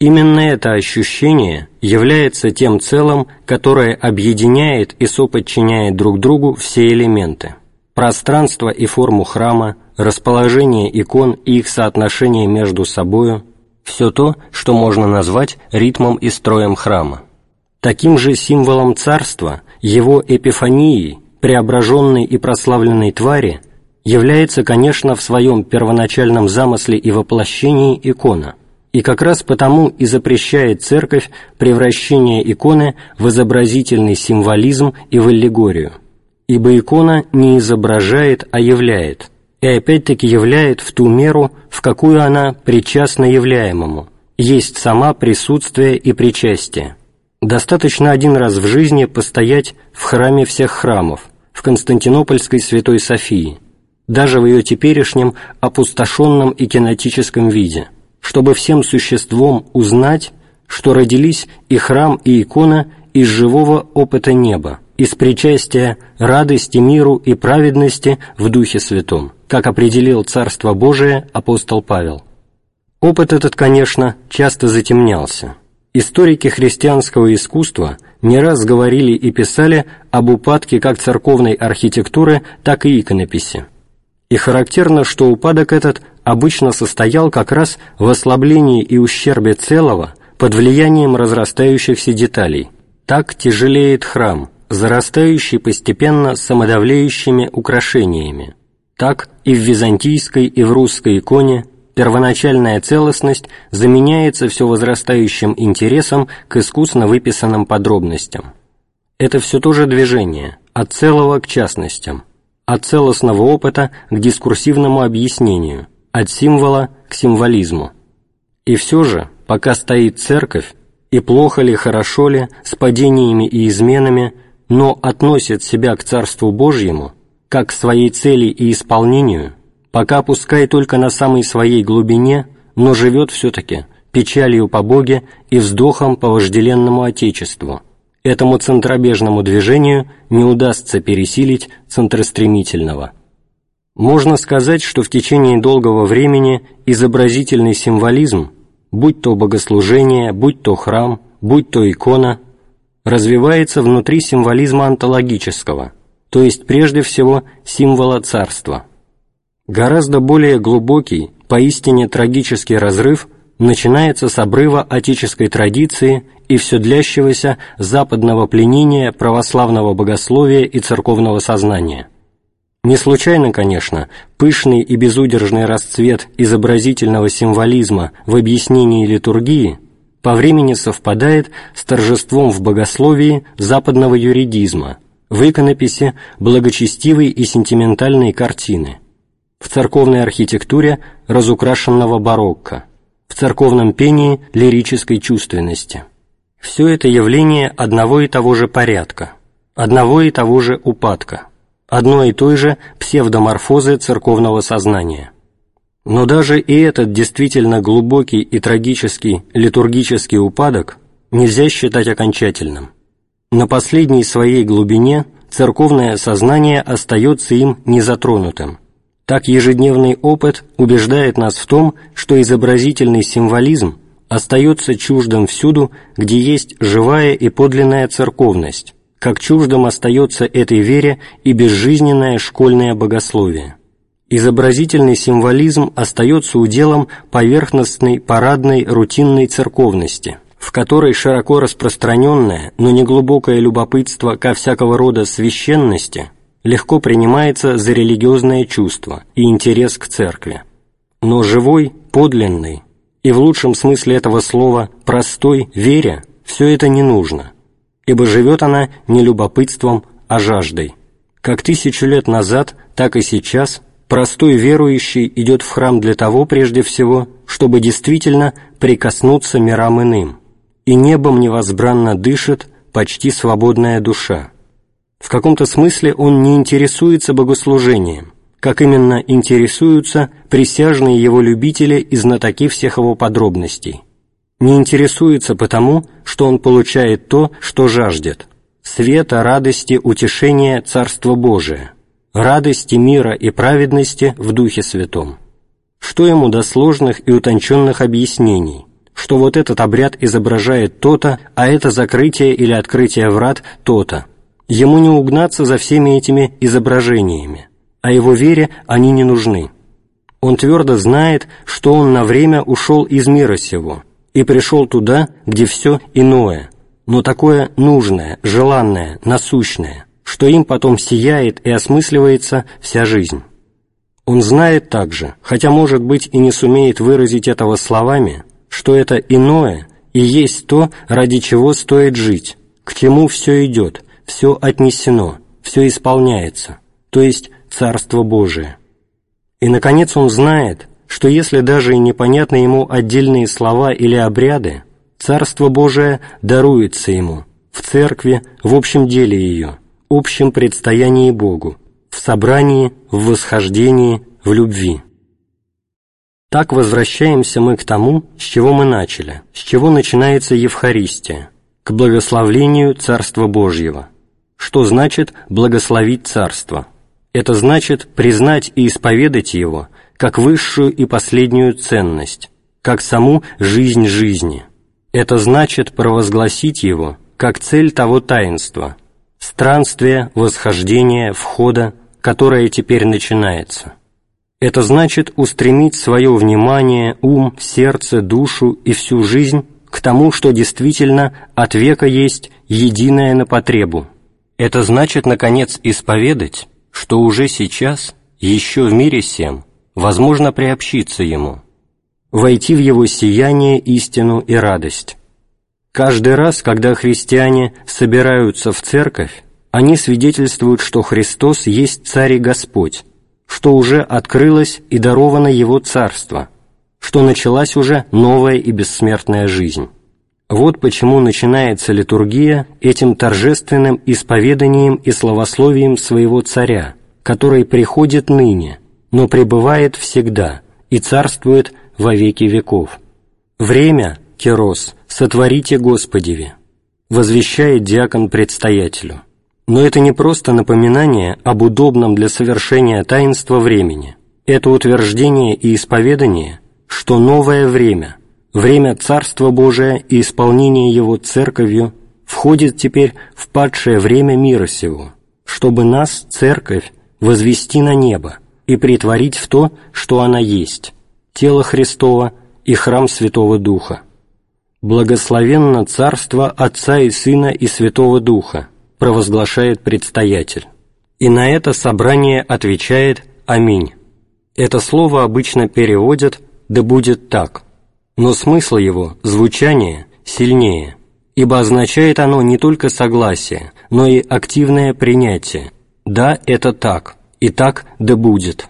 Именно это ощущение является тем целым, которое объединяет и соподчиняет друг другу все элементы – пространство и форму храма, расположение икон и их соотношение между собою – все то, что можно назвать ритмом и строем храма. Таким же символом царства, его эпифанией, преображенной и прославленной твари – является, конечно, в своем первоначальном замысле и воплощении икона, и как раз потому и запрещает Церковь превращение иконы в изобразительный символизм и в аллегорию, ибо икона не изображает, а являет, и опять-таки являет в ту меру, в какую она причастна являемому, есть сама присутствие и причастие. Достаточно один раз в жизни постоять в храме всех храмов, в Константинопольской Святой Софии, даже в ее теперешнем опустошенном и кинетическом виде, чтобы всем существом узнать, что родились и храм, и икона из живого опыта неба, из причастия радости, миру и праведности в Духе Святом, как определил Царство Божие апостол Павел. Опыт этот, конечно, часто затемнялся, Историки христианского искусства не раз говорили и писали об упадке как церковной архитектуры, так и иконописи. И характерно, что упадок этот обычно состоял как раз в ослаблении и ущербе целого под влиянием разрастающихся деталей. Так тяжелеет храм, зарастающий постепенно самодавлеющими украшениями. Так и в византийской, и в русской иконе первоначальная целостность заменяется все возрастающим интересом к искусно выписанным подробностям. Это все то же движение, от целого к частностям, от целостного опыта к дискурсивному объяснению, от символа к символизму. И все же, пока стоит церковь, и плохо ли, хорошо ли, с падениями и изменами, но относит себя к Царству Божьему, как к своей цели и исполнению – пока пускай только на самой своей глубине, но живет все-таки печалью по Боге и вздохом по вожделенному Отечеству. Этому центробежному движению не удастся пересилить центростремительного. Можно сказать, что в течение долгого времени изобразительный символизм, будь то богослужение, будь то храм, будь то икона, развивается внутри символизма онтологического, то есть прежде всего символа царства – Гораздо более глубокий, поистине трагический разрыв начинается с обрыва отеческой традиции и все длящегося западного пленения православного богословия и церковного сознания. Не случайно, конечно, пышный и безудержный расцвет изобразительного символизма в объяснении литургии по времени совпадает с торжеством в богословии западного юридизма, в иконописи благочестивой и сентиментальной картины – в церковной архитектуре разукрашенного барокко, в церковном пении лирической чувственности. Все это явление одного и того же порядка, одного и того же упадка, одной и той же псевдоморфозы церковного сознания. Но даже и этот действительно глубокий и трагический литургический упадок нельзя считать окончательным. На последней своей глубине церковное сознание остается им незатронутым, так ежедневный опыт убеждает нас в том, что изобразительный символизм остается чуждым всюду, где есть живая и подлинная церковность, как чуждым остается этой вере и безжизненное школьное богословие. Изобразительный символизм остается уделом поверхностной, парадной, рутинной церковности, в которой широко распространенное, но неглубокое любопытство ко всякого рода священности – легко принимается за религиозное чувство и интерес к церкви. Но живой, подлинный и в лучшем смысле этого слова простой вере все это не нужно, ибо живет она не любопытством, а жаждой. Как тысячу лет назад, так и сейчас простой верующий идет в храм для того прежде всего, чтобы действительно прикоснуться мирам иным, и небом невозбранно дышит почти свободная душа в каком-то смысле он не интересуется богослужением, как именно интересуются присяжные его любители и знатоки всех его подробностей. Не интересуется потому, что он получает то, что жаждет – света, радости, утешения Царства Божия, радости, мира и праведности в Духе Святом. Что ему до сложных и утонченных объяснений, что вот этот обряд изображает то-то, а это закрытие или открытие врат то-то, Ему не угнаться за всеми этими изображениями, а его вере они не нужны. Он твердо знает, что он на время ушел из мира сего и пришел туда, где все иное, но такое нужное, желанное, насущное, что им потом сияет и осмысливается вся жизнь. Он знает также, хотя, может быть, и не сумеет выразить этого словами, что это иное и есть то, ради чего стоит жить, к чему все идет, все отнесено, все исполняется, то есть Царство Божие. И, наконец, он знает, что если даже и непонятны ему отдельные слова или обряды, Царство Божие даруется ему в церкви, в общем деле ее, общем предстоянии Богу, в собрании, в восхождении, в любви. Так возвращаемся мы к тому, с чего мы начали, с чего начинается Евхаристия, к благословлению Царства Божьего. Что значит благословить Царство? Это значит признать и исповедать его как высшую и последнюю ценность, как саму жизнь жизни. Это значит провозгласить его как цель того таинства, странствия, восхождения, входа, которое теперь начинается. Это значит устремить свое внимание, ум, сердце, душу и всю жизнь к тому, что действительно от века есть единое на потребу. Это значит, наконец, исповедать, что уже сейчас, еще в мире всем, возможно приобщиться ему, войти в его сияние, истину и радость. Каждый раз, когда христиане собираются в церковь, они свидетельствуют, что Христос есть Царь и Господь, что уже открылось и даровано Его Царство, что началась уже новая и бессмертная жизнь. Вот почему начинается литургия этим торжественным исповеданием и славословием своего Царя, который приходит ныне, но пребывает всегда и царствует во веки веков. Время, Керос, сотворите Господеве, возвещает диакон предстоятелю. Но это не просто напоминание об удобном для совершения таинства времени. Это утверждение и исповедание, что новое время, время Царства Божия и исполнения Его Церковью входит теперь в падшее время мира сего, чтобы нас, Церковь, возвести на небо и притворить в то, что она есть, тело Христова и храм Святого Духа. Благословенно Царство Отца и Сына и Святого Духа, провозглашает предстоятель. И на это собрание отвечает «Аминь». Это слово обычно переводят «да будет так», но смысл его, звучание, сильнее, ибо означает оно не только согласие, но и активное принятие «да, это так», и «так да будет».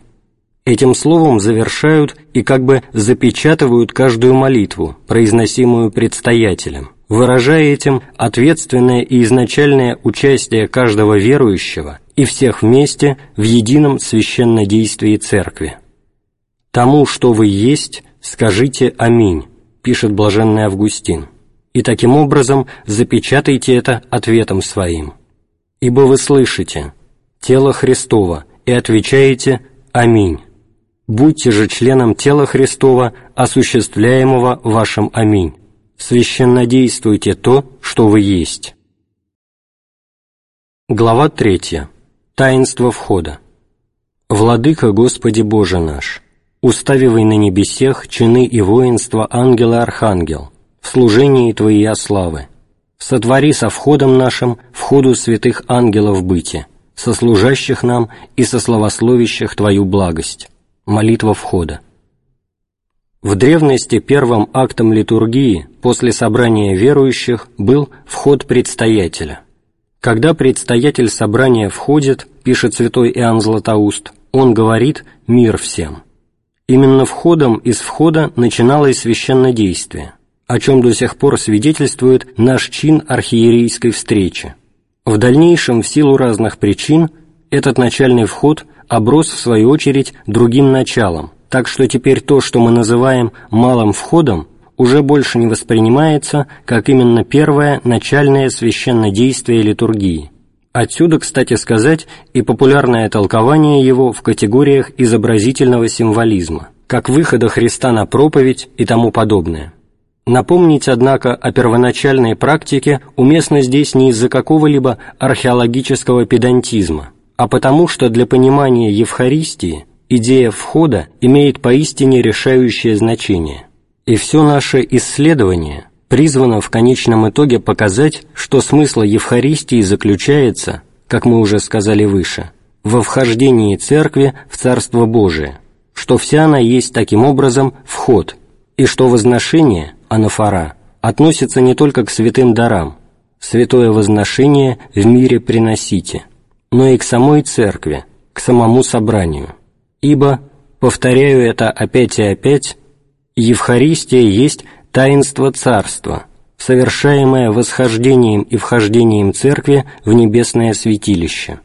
Этим словом завершают и как бы запечатывают каждую молитву, произносимую предстоятелем выражая этим ответственное и изначальное участие каждого верующего и всех вместе в едином священнодействии Церкви. «Тому, что вы есть, скажите «Аминь», – пишет блаженный Августин, и таким образом запечатайте это ответом своим. «Ибо вы слышите тело Христова и отвечаете «Аминь». Будьте же членом тела Христова, осуществляемого вашим «Аминь» священнодействуйте то, что вы есть. Глава 3. Таинство входа. Владыка Господи Боже наш, уставивай на небесех чины и воинства ангела-архангел, в служении Твоей славы. Сотвори со входом нашим входу святых ангелов быти, со служащих нам и со славословящих Твою благость. Молитва входа. В древности первым актом литургии после собрания верующих был вход предстоятеля. Когда предстоятель собрания входит, пишет святой Иоанн Златоуст, он говорит «мир всем». Именно входом из входа начиналось священнодействие, о чем до сих пор свидетельствует наш чин архиерейской встречи. В дальнейшем, в силу разных причин, этот начальный вход оброс, в свою очередь, другим началом – так что теперь то, что мы называем «малым входом», уже больше не воспринимается как именно первое начальное священное действие литургии. Отсюда, кстати сказать, и популярное толкование его в категориях изобразительного символизма, как выхода Христа на проповедь и тому подобное. Напомнить, однако, о первоначальной практике уместно здесь не из-за какого-либо археологического педантизма, а потому что для понимания Евхаристии идея входа имеет поистине решающее значение, и все наше исследование призвано в конечном итоге показать, что смысл Евхаристии заключается, как мы уже сказали выше, во вхождении Церкви в Царство Божие, что вся она есть таким образом вход, и что возношение, анафора, относится не только к святым дарам, святое возношение в мире приносите, но и к самой церкви, к самому собранию. Ибо, повторяю это опять и опять, Евхаристия есть таинство царства, совершаемое восхождением и вхождением церкви в небесное святилище.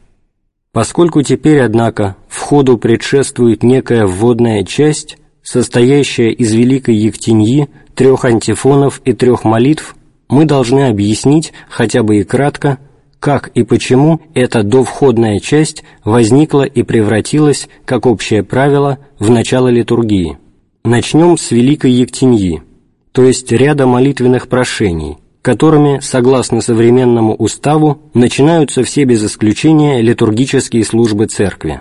Поскольку теперь, однако, входу предшествует некая вводная часть, состоящая из Великой Ектеньи, трех антифонов и трех молитв, мы должны объяснить, хотя бы и кратко, как и почему эта довходная часть возникла и превратилась, как общее правило, в начало литургии. Начнем с Великой Ектеньи, то есть ряда молитвенных прошений, которыми, согласно современному уставу, начинаются все без исключения литургические службы Церкви.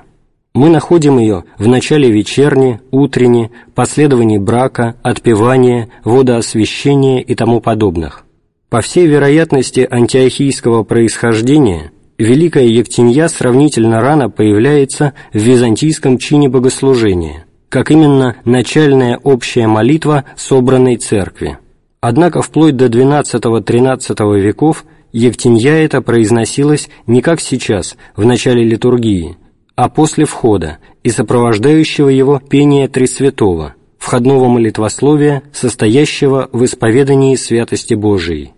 Мы находим ее в начале вечерни, утренни, последовании брака, отпевания, водоосвящения и тому подобных. По всей вероятности антиохийского происхождения, Великая Ектинья сравнительно рано появляется в византийском чине богослужения, как именно начальная общая молитва собранной церкви. Однако вплоть до XII-XIII веков Ектинья это произносилась не как сейчас, в начале литургии, а после входа и сопровождающего его пения Тресвятого, входного молитвословия, состоящего в исповедании святости Божией.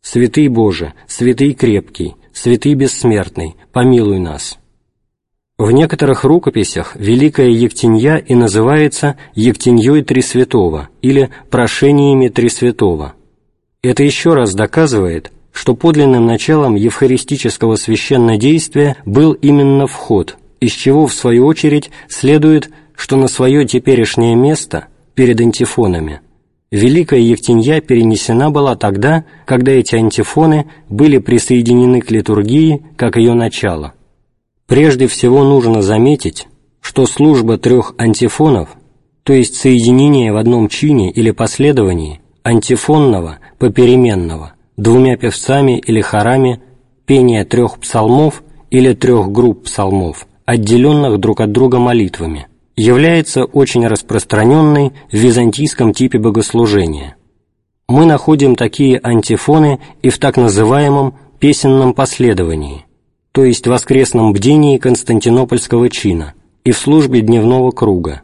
Святый Боже, святый крепкий, святый бессмертный, помилуй нас». В некоторых рукописях Великая Ектенья и называется Ектеньей Тресвятого или Прошениями Тресвятого. Это еще раз доказывает, что подлинным началом евхаристического священнодействия был именно вход, из чего, в свою очередь, следует, что на свое теперешнее место, перед антифонами, Великая Евтинья перенесена была тогда, когда эти антифоны были присоединены к литургии как ее начало. Прежде всего нужно заметить, что служба трех антифонов, то есть соединение в одном чине или последовании антифонного, попеременного, двумя певцами или хорами, пение трех псалмов или трех групп псалмов, отделенных друг от друга молитвами – является очень распространенной в византийском типе богослужения. Мы находим такие антифоны и в так называемом песенном последовании, то есть воскресном бдении константинопольского чина и в службе дневного круга,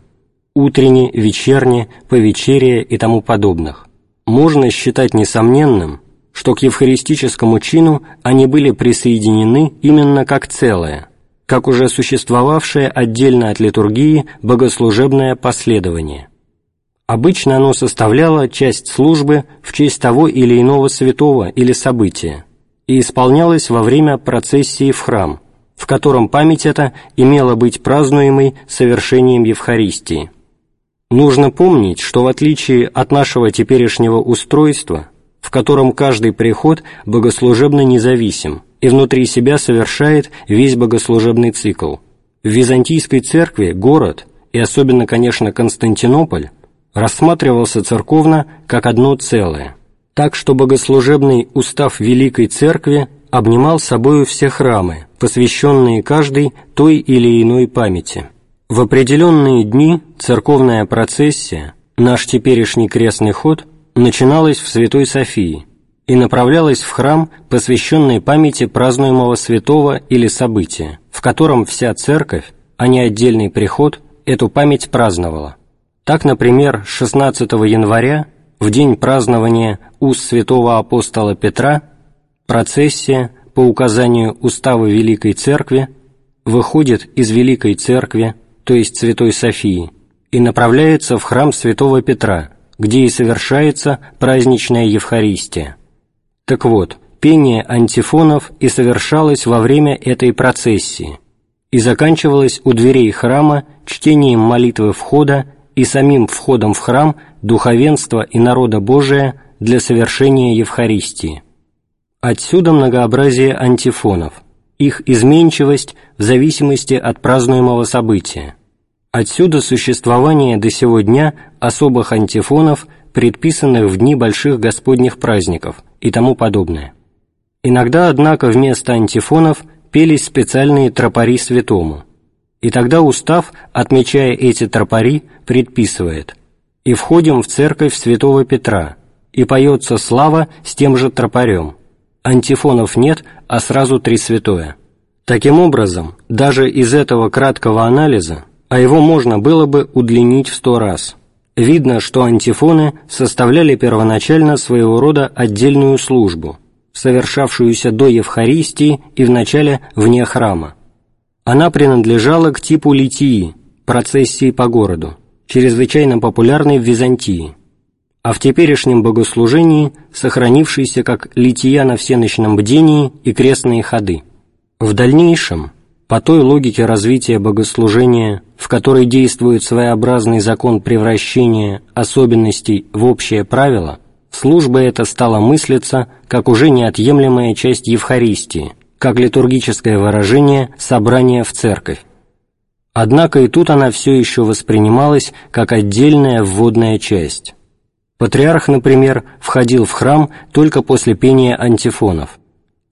утренне, вечерне, повечерие и тому подобных. Можно считать несомненным, что к евхаристическому чину они были присоединены именно как целое – как уже существовавшее отдельно от литургии богослужебное последование. Обычно оно составляло часть службы в честь того или иного святого или события и исполнялось во время процессии в храм, в котором память эта имела быть празднуемой совершением Евхаристии. Нужно помнить, что в отличие от нашего теперешнего устройства, в котором каждый приход богослужебно независим, и внутри себя совершает весь богослужебный цикл. В Византийской церкви город, и особенно, конечно, Константинополь, рассматривался церковно как одно целое, так что богослужебный устав Великой Церкви обнимал собою все храмы, посвященные каждой той или иной памяти. В определенные дни церковная процессия, наш теперешний крестный ход, начиналась в Святой Софии – и направлялась в храм, посвященный памяти празднуемого святого или события, в котором вся церковь, а не отдельный приход, эту память праздновала. Так, например, 16 января, в день празднования уст святого апостола Петра, процессия, по указанию Устава Великой Церкви, выходит из Великой Церкви, то есть Святой Софии, и направляется в храм святого Петра, где и совершается праздничная Евхаристия. Так вот, пение антифонов и совершалось во время этой процессии и заканчивалось у дверей храма чтением молитвы входа и самим входом в храм духовенства и народа Божия для совершения Евхаристии. Отсюда многообразие антифонов, их изменчивость в зависимости от празднуемого события. Отсюда существование до сего дня особых антифонов, предписанных в дни больших Господних праздников – и тому подобное. Иногда, однако, вместо антифонов пелись специальные тропари святому, и тогда устав, отмечая эти тропари, предписывает и входим в церковь святого Петра, и поется слава с тем же тропарем. Антифонов нет, а сразу три святое. Таким образом, даже из этого краткого анализа, а его можно было бы удлинить в сто раз, видно, что антифоны составляли первоначально своего рода отдельную службу, совершавшуюся до Евхаристии и вначале вне храма. Она принадлежала к типу литии, процессии по городу, чрезвычайно популярной в Византии, а в теперешнем богослужении сохранившейся как лития на всеночном бдении и крестные ходы. В дальнейшем, по той логике развития богослужения, в которой действует своеобразный закон превращения особенностей в общее правило, служба эта стала мыслиться как уже неотъемлемая часть Евхаристии, как литургическое выражение собрания в церковь. Однако и тут она все еще воспринималась как отдельная вводная часть. Патриарх, например, входил в храм только после пения антифонов –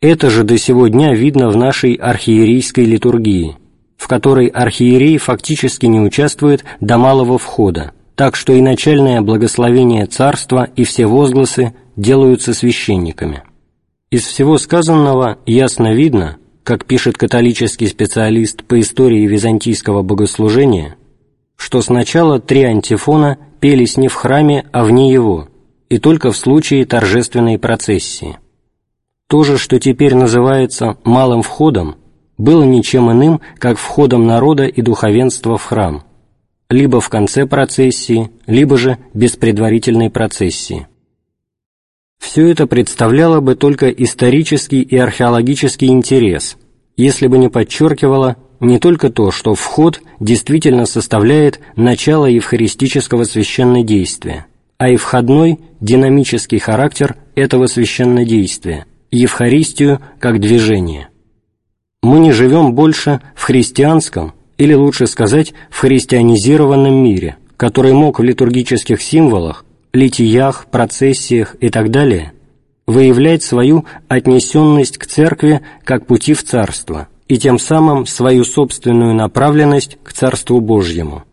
это же до сего дня видно в нашей архиерейской литургии, в которой архиерей фактически не участвует до малого входа, так что и начальное благословение царства и все возгласы делаются священниками. Из всего сказанного ясно видно, как пишет католический специалист по истории византийского богослужения, что сначала три антифона пелись не в храме, а вне его, и только в случае торжественной процессии. То же, что теперь называется «малым входом», было ничем иным, как входом народа и духовенства в храм, либо в конце процессии, либо же без предварительной процессии. Все это представляло бы только исторический и археологический интерес, если бы не подчеркивало не только то, что вход действительно составляет начало евхаристического священнодействия, а и входной динамический характер этого священнодействия – Евхаристию как движение. Мы не живем больше в христианском, или лучше сказать, в христианизированном мире, который мог в литургических символах, литиях, процессиях и так далее выявлять свою отнесенность к церкви как пути в царство и тем самым свою собственную направленность к Царству Божьему.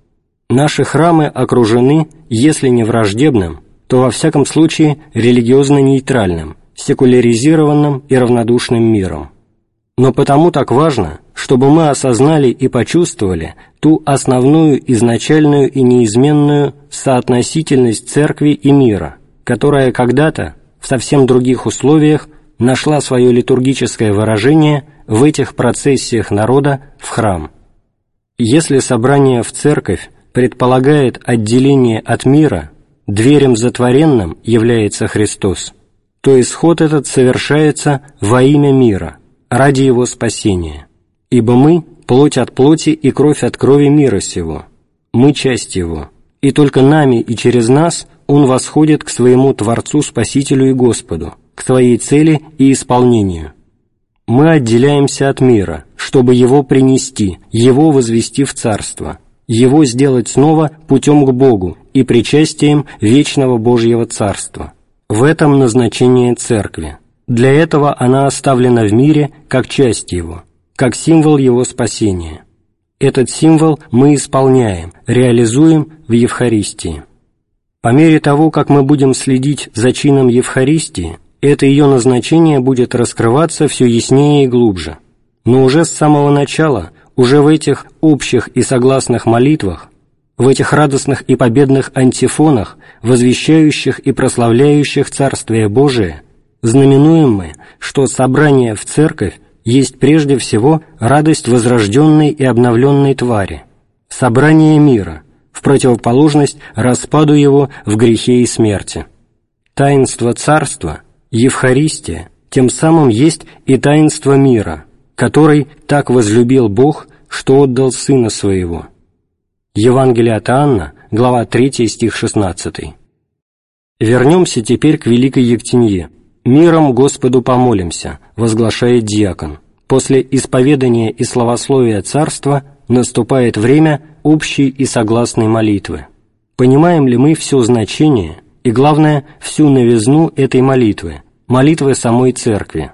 Наши храмы окружены, если не враждебным, то во всяком случае религиозно-нейтральным, секуляризированным и равнодушным миром. Но потому так важно, чтобы мы осознали и почувствовали ту основную изначальную и неизменную соотносительность церкви и мира, которая когда-то, в совсем других условиях, нашла свое литургическое выражение в этих процессиях народа в храм. Если собрание в церковь предполагает отделение от мира, дверем затворенным является Христос – то исход этот совершается во имя мира, ради его спасения. Ибо мы – плоть от плоти и кровь от крови мира сего, мы – часть его, и только нами и через нас он восходит к своему Творцу, Спасителю и Господу, к своей цели и исполнению. Мы отделяемся от мира, чтобы его принести, его возвести в Царство, его сделать снова путем к Богу и причастием вечного Божьего Царства – в этом назначение Церкви. Для этого она оставлена в мире как часть его, как символ его спасения. Этот символ мы исполняем, реализуем в Евхаристии. По мере того, как мы будем следить за чином Евхаристии, это ее назначение будет раскрываться все яснее и глубже. Но уже с самого начала, уже в этих общих и согласных молитвах, в этих радостных и победных антифонах, возвещающих и прославляющих Царствие Божие, знаменуем мы, что собрание в церковь есть прежде всего радость возрожденной и обновленной твари, собрание мира, в противоположность распаду его в грехе и смерти. Таинство Царства, Евхаристия, тем самым есть и таинство мира, который так возлюбил Бог, что отдал Сына Своего – Евангелие от Анна, глава 3, стих 16. Вернемся теперь к Великой Ектенье. «Миром Господу помолимся», возглашает диакон. После исповедания и словословия царства наступает время общей и согласной молитвы. Понимаем ли мы все значение и, главное, всю новизну этой молитвы, молитвы самой Церкви?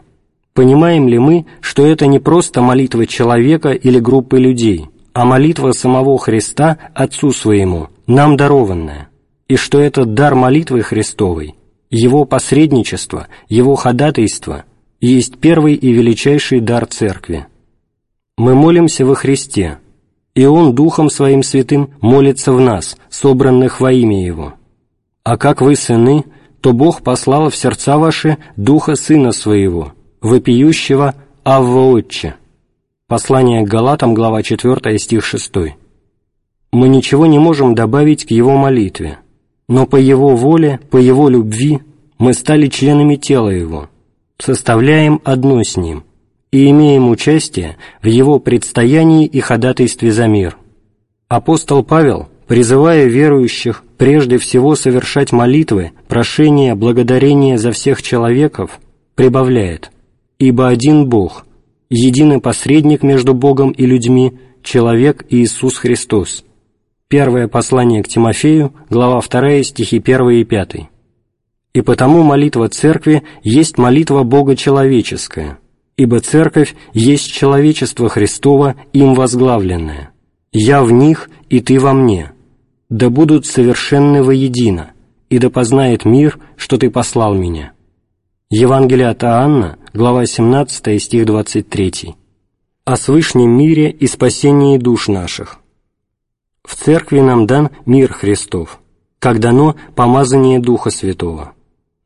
Понимаем ли мы, что это не просто молитва человека или группы людей – а молитва самого Христа Отцу Своему, нам дарованная, и что этот дар молитвы Христовой, его посредничество, его ходатайство есть первый и величайший дар Церкви. Мы молимся во Христе, и Он Духом Своим Святым молится в нас, собранных во имя Его. А как вы сыны, то Бог послал в сердца ваши Духа Сына Своего, вопиющего «Авва Отче». Послание к Галатам, глава 4, стих 6. Мы ничего не можем добавить к Его молитве, но по Его воле, по Его любви мы стали членами тела Его, составляем одно с Ним – и имеем участие в его предстоянии и ходатайстве за мир. Апостол Павел, призывая верующих прежде всего совершать молитвы, прошения, благодарения за всех человеков, прибавляет «Ибо один Бог, единый посредник между Богом и людьми, человек Иисус Христос». Первое послание к Тимофею, глава 2, стихи 1 и 5. И потому молитва Церкви есть молитва Бога человеческая – ибо Церковь есть человечество Христово, им возглавленное. Я в них, и ты во мне. Да будут совершенны воедино, и да познает мир, что ты послал меня». Евангелие от Иоанна, глава 17, стих 23. «О свышнем мире и спасении душ наших». В Церкви нам дан мир Христов, как дано помазание Духа Святого.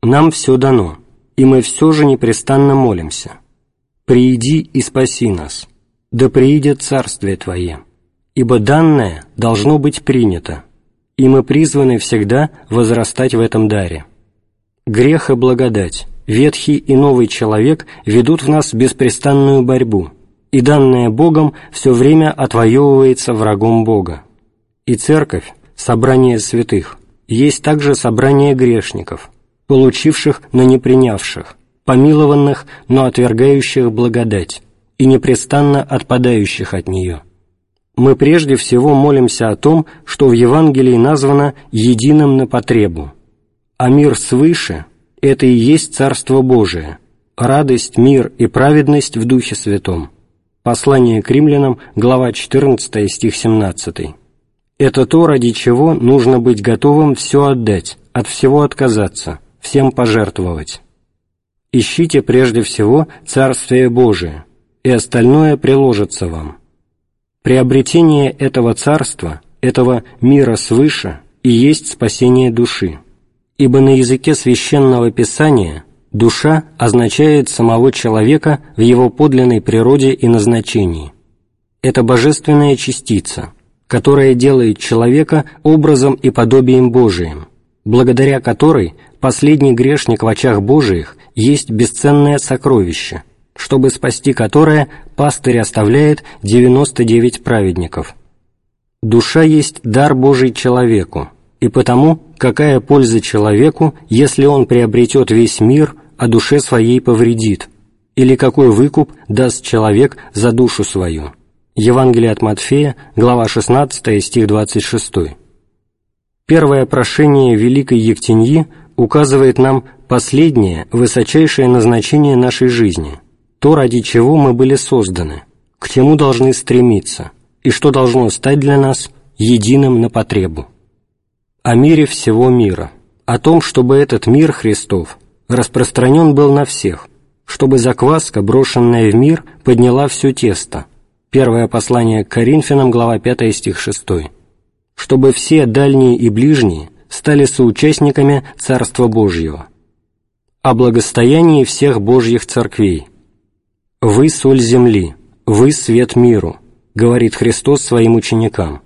Нам все дано, и мы все же непрестанно молимся – «Прииди и спаси нас, да приидет Царствие Твое, ибо данное должно быть принято, и мы призваны всегда возрастать в этом даре. Грех и благодать, ветхий и новый человек ведут в нас беспрестанную борьбу, и данное Богом все время отвоевывается врагом Бога. И Церковь, собрание святых, есть также собрание грешников, получивших, но не принявших, помилованных, но отвергающих благодать и непрестанно отпадающих от нее. Мы прежде всего молимся о том, что в Евангелии названо «единым на потребу», а мир свыше – это и есть Царство Божие, радость, мир и праведность в Духе Святом. Послание к римлянам, глава 14, стих 17. Это то, ради чего нужно быть готовым все отдать, от всего отказаться, всем пожертвовать. Ищите прежде всего Царствие Божие, и остальное приложится вам. Приобретение этого Царства, этого мира свыше, и есть спасение души, ибо на языке Священного Писания душа означает самого человека в его подлинной природе и назначении. Это божественная частица, которая делает человека образом и подобием Божиим, благодаря которой последний грешник в очах Божиих есть бесценное сокровище, чтобы спасти которое пастырь оставляет 99 праведников. Душа есть дар Божий человеку, и потому какая польза человеку, если он приобретет весь мир, а душе своей повредит, или какой выкуп даст человек за душу свою. Евангелие от Матфея, глава 16, стих 26. Первое прошение Великой Ектеньи указывает нам последнее, высочайшее назначение нашей жизни, то, ради чего мы были созданы, к чему должны стремиться, и что должно стать для нас единым на потребу. О мире всего мира, о том, чтобы этот мир Христов распространен был на всех, чтобы закваска, брошенная в мир, подняла все тесто. Первое послание к Коринфянам, глава 5, стих 6. Чтобы все дальние и ближние – стали соучастниками Царства Божьего. О благостоянии всех Божьих церквей. «Вы – соль земли, вы – свет миру», – говорит Христос своим ученикам.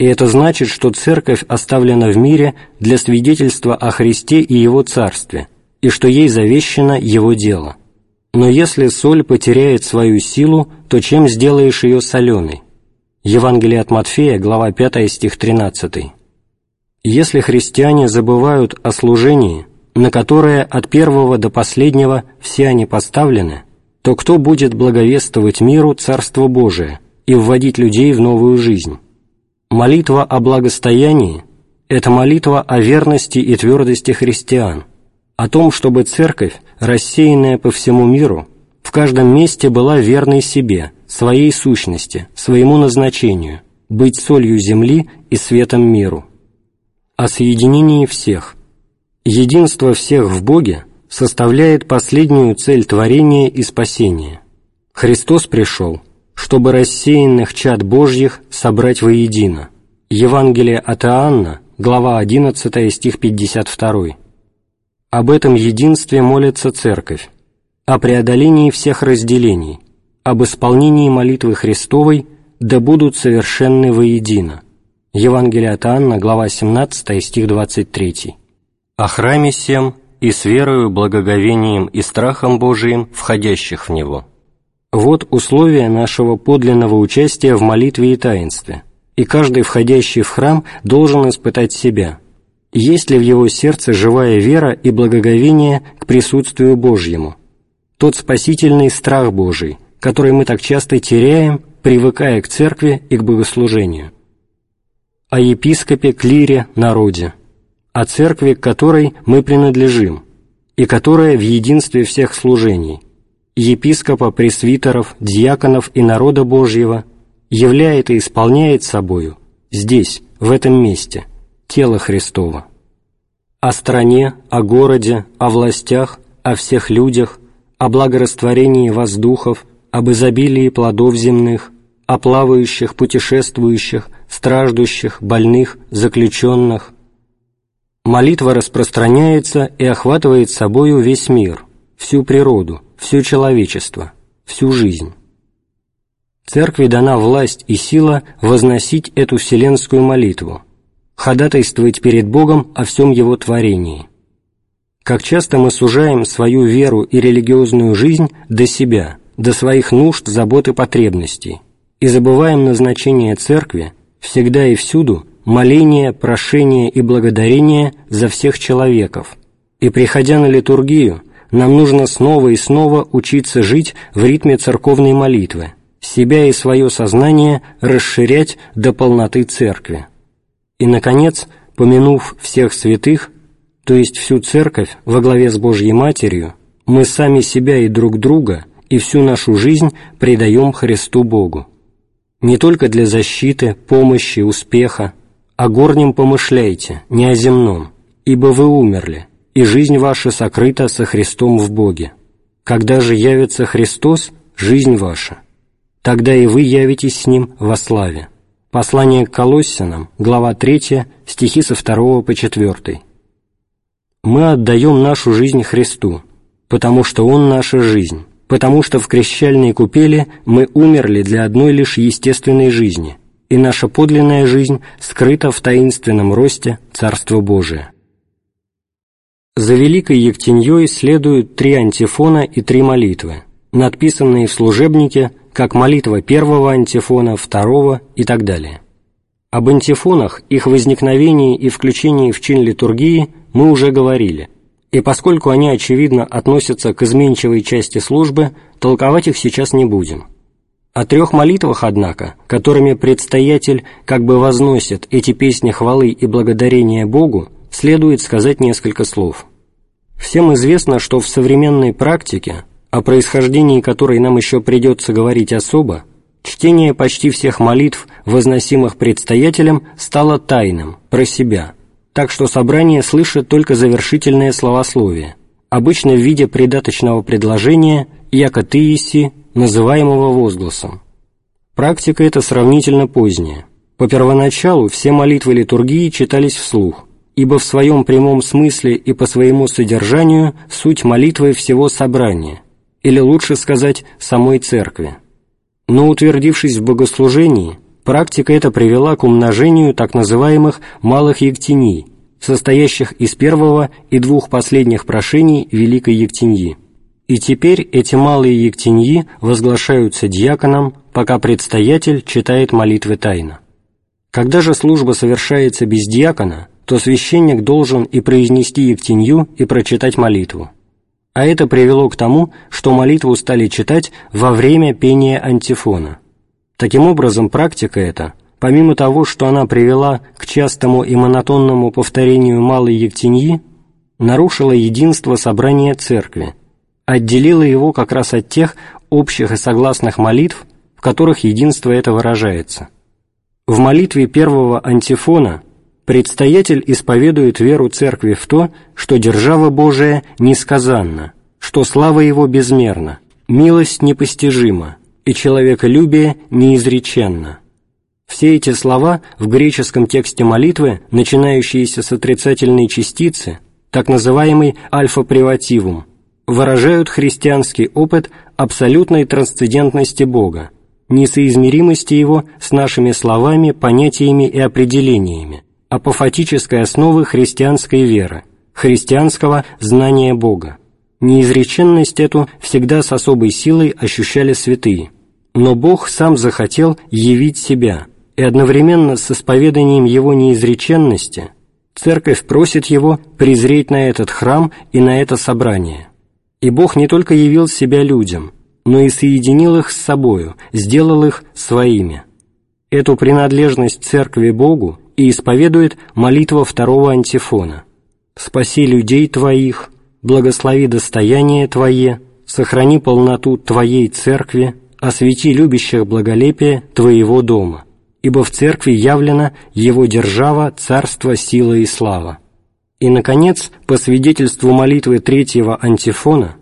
И это значит, что Церковь оставлена в мире для свидетельства о Христе и Его Царстве, и что ей завещено Его дело. Но если соль потеряет свою силу, то чем сделаешь ее соленой? Евангелие от Матфея, глава 5, стих 13. Если христиане забывают о служении, на которое от первого до последнего все они поставлены, то кто будет благовествовать миру Царство Божие и вводить людей в новую жизнь? Молитва о благостоянии – это молитва о верности и твердости христиан, о том, чтобы Церковь, рассеянная по всему миру, в каждом месте была верной себе, своей сущности, своему назначению – быть солью земли и светом миру о соединении всех. Единство всех в Боге составляет последнюю цель творения и спасения. Христос пришел, чтобы рассеянных чад Божьих собрать воедино. Евангелие от Иоанна, глава 11, стих 52. Об этом единстве молится Церковь, о преодолении всех разделений, об исполнении молитвы Христовой «Да будут совершенны воедино». Евангелие от Анна, глава 17, стих 23. О храме всем и с верою, благоговением и страхом Божиим, входящих в него. Вот условия нашего подлинного участия в молитве и таинстве, и каждый входящий в храм должен испытать себя, есть ли в его сердце живая вера и благоговение к присутствию Божьему, тот спасительный страх Божий, который мы так часто теряем, привыкая к церкви и к богослужению. О епископе, клире, народе, о церкви, к которой мы принадлежим, и которая в единстве всех служений, епископа, пресвитеров, диаконов и народа Божьего, являет и исполняет собою здесь, в этом месте, тело Христово. О стране, о городе, о властях, о всех людях, о благорастворении воздухов, об изобилии плодов земных, о плавающих, путешествующих, страждущих, больных, заключенных. Молитва распространяется и охватывает собою весь мир, всю природу, все человечество, всю жизнь. Церкви дана власть и сила возносить эту вселенскую молитву, ходатайствовать перед Богом о всем Его творении. Как часто мы сужаем свою веру и религиозную жизнь до себя, до своих нужд, забот и потребностей, и забываем назначение церкви всегда и всюду моление, прошение и благодарение за всех человеков, и, приходя на литургию, нам нужно снова и снова учиться жить в ритме церковной молитвы, себя и свое сознание расширять до полноты церкви. И, наконец, помянув всех святых, то есть всю Церковь во главе с Божьей Матерью, мы сами себя и друг друга и всю нашу жизнь предаем Христу Богу. Не только для защиты, помощи, успеха, о горнем помышляйте, не о земном, ибо вы умерли, и жизнь ваша сокрыта со Христом в Боге. Когда же явится Христос, жизнь ваша, тогда и вы явитесь с Ним во славе». Послание к Колоссянам, глава 3, стихи со 2 по 4 мы отдаем нашу жизнь Христу, потому что Он наша жизнь, потому что в крещальной купели мы умерли для одной лишь естественной жизни, и наша подлинная жизнь скрыта в таинственном росте Царства Божия. За Великой Евтиньей следуют три антифона и три молитвы, надписанные в служебнике как молитва первого антифона, второго и так далее. Об антифонах, их возникновении и включении в чин литургии мы уже говорили, и поскольку они, очевидно, относятся к изменчивой части службы, толковать их сейчас не будем. О трех молитвах, однако, которыми предстоятель как бы возносит эти песни хвалы и благодарения Богу, следует сказать несколько слов. Всем известно, что в современной практике, о происхождении которой нам еще придется говорить особо, чтение почти всех молитв, возносимых предстоятелем, стало тайным, про себя – так что собрание слышит только завершительное словословие, обычно в виде придаточного предложения «яко ты иси», называемого возгласом. Практика эта сравнительно поздняя. По первоначалу все молитвы литургии читались вслух, ибо в своем прямом смысле и по своему содержанию суть молитвы всего собрания, или лучше сказать, самой церкви. Но утвердившись в богослужении, Практика эта привела к умножению так называемых «малых ектений», состоящих из первого и двух последних прошений Великой Ектеньи. И теперь эти малые ектеньи возглашаются диаконом, пока предстоятель читает молитвы тайно. Когда же служба совершается без диакона, то священник должен и произнести ектенью, и прочитать молитву. А это привело к тому, что молитву стали читать во время пения антифона – Таким образом, практика эта, помимо того, что она привела к частому и монотонному повторению малой Евтиньи, нарушила единство собрания церкви, отделила его как раз от тех общих и согласных молитв, в которых единство это выражается. В молитве первого антифона предстоятель исповедует веру Церкви в то, что держава Божия несказанна, что слава Его безмерна, милость непостижима и человеколюбие неизреченно. Все эти слова в греческом тексте молитвы, начинающиеся с отрицательной частицы, так называемый альфа-привативум, выражают христианский опыт абсолютной трансцендентности Бога, несоизмеримости Его с нашими словами, понятиями и определениями, апофатической основы христианской веры, христианского знания Бога. Неизреченность эту всегда с особой силой ощущали святые, но Бог сам захотел явить себя, и одновременно с исповеданием Его неизреченности Церковь просит Его презреть на этот храм и на это собрание. И Бог не только явил себя людям, но и соединил их с собою, сделал их своими. Эту принадлежность Церкви Богу и исповедует молитва второго антифона «Спаси людей Твоих, благослови достояние Твое, сохрани полноту Твоей Церкви, освети любящих благолепие Твоего дома» ибо в Церкви явлена Его держава, царство, сила и слава. И, наконец, по свидетельству молитвы третьего антифона,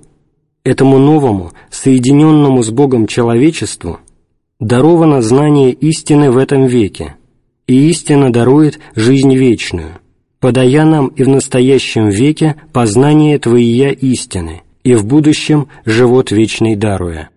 этому новому, соединенному с Богом человечеству, даровано знание истины в этом веке, и истина дарует жизнь вечную, подая нам и в настоящем веке познание Твоия истины, и в будущем живот вечный даруя.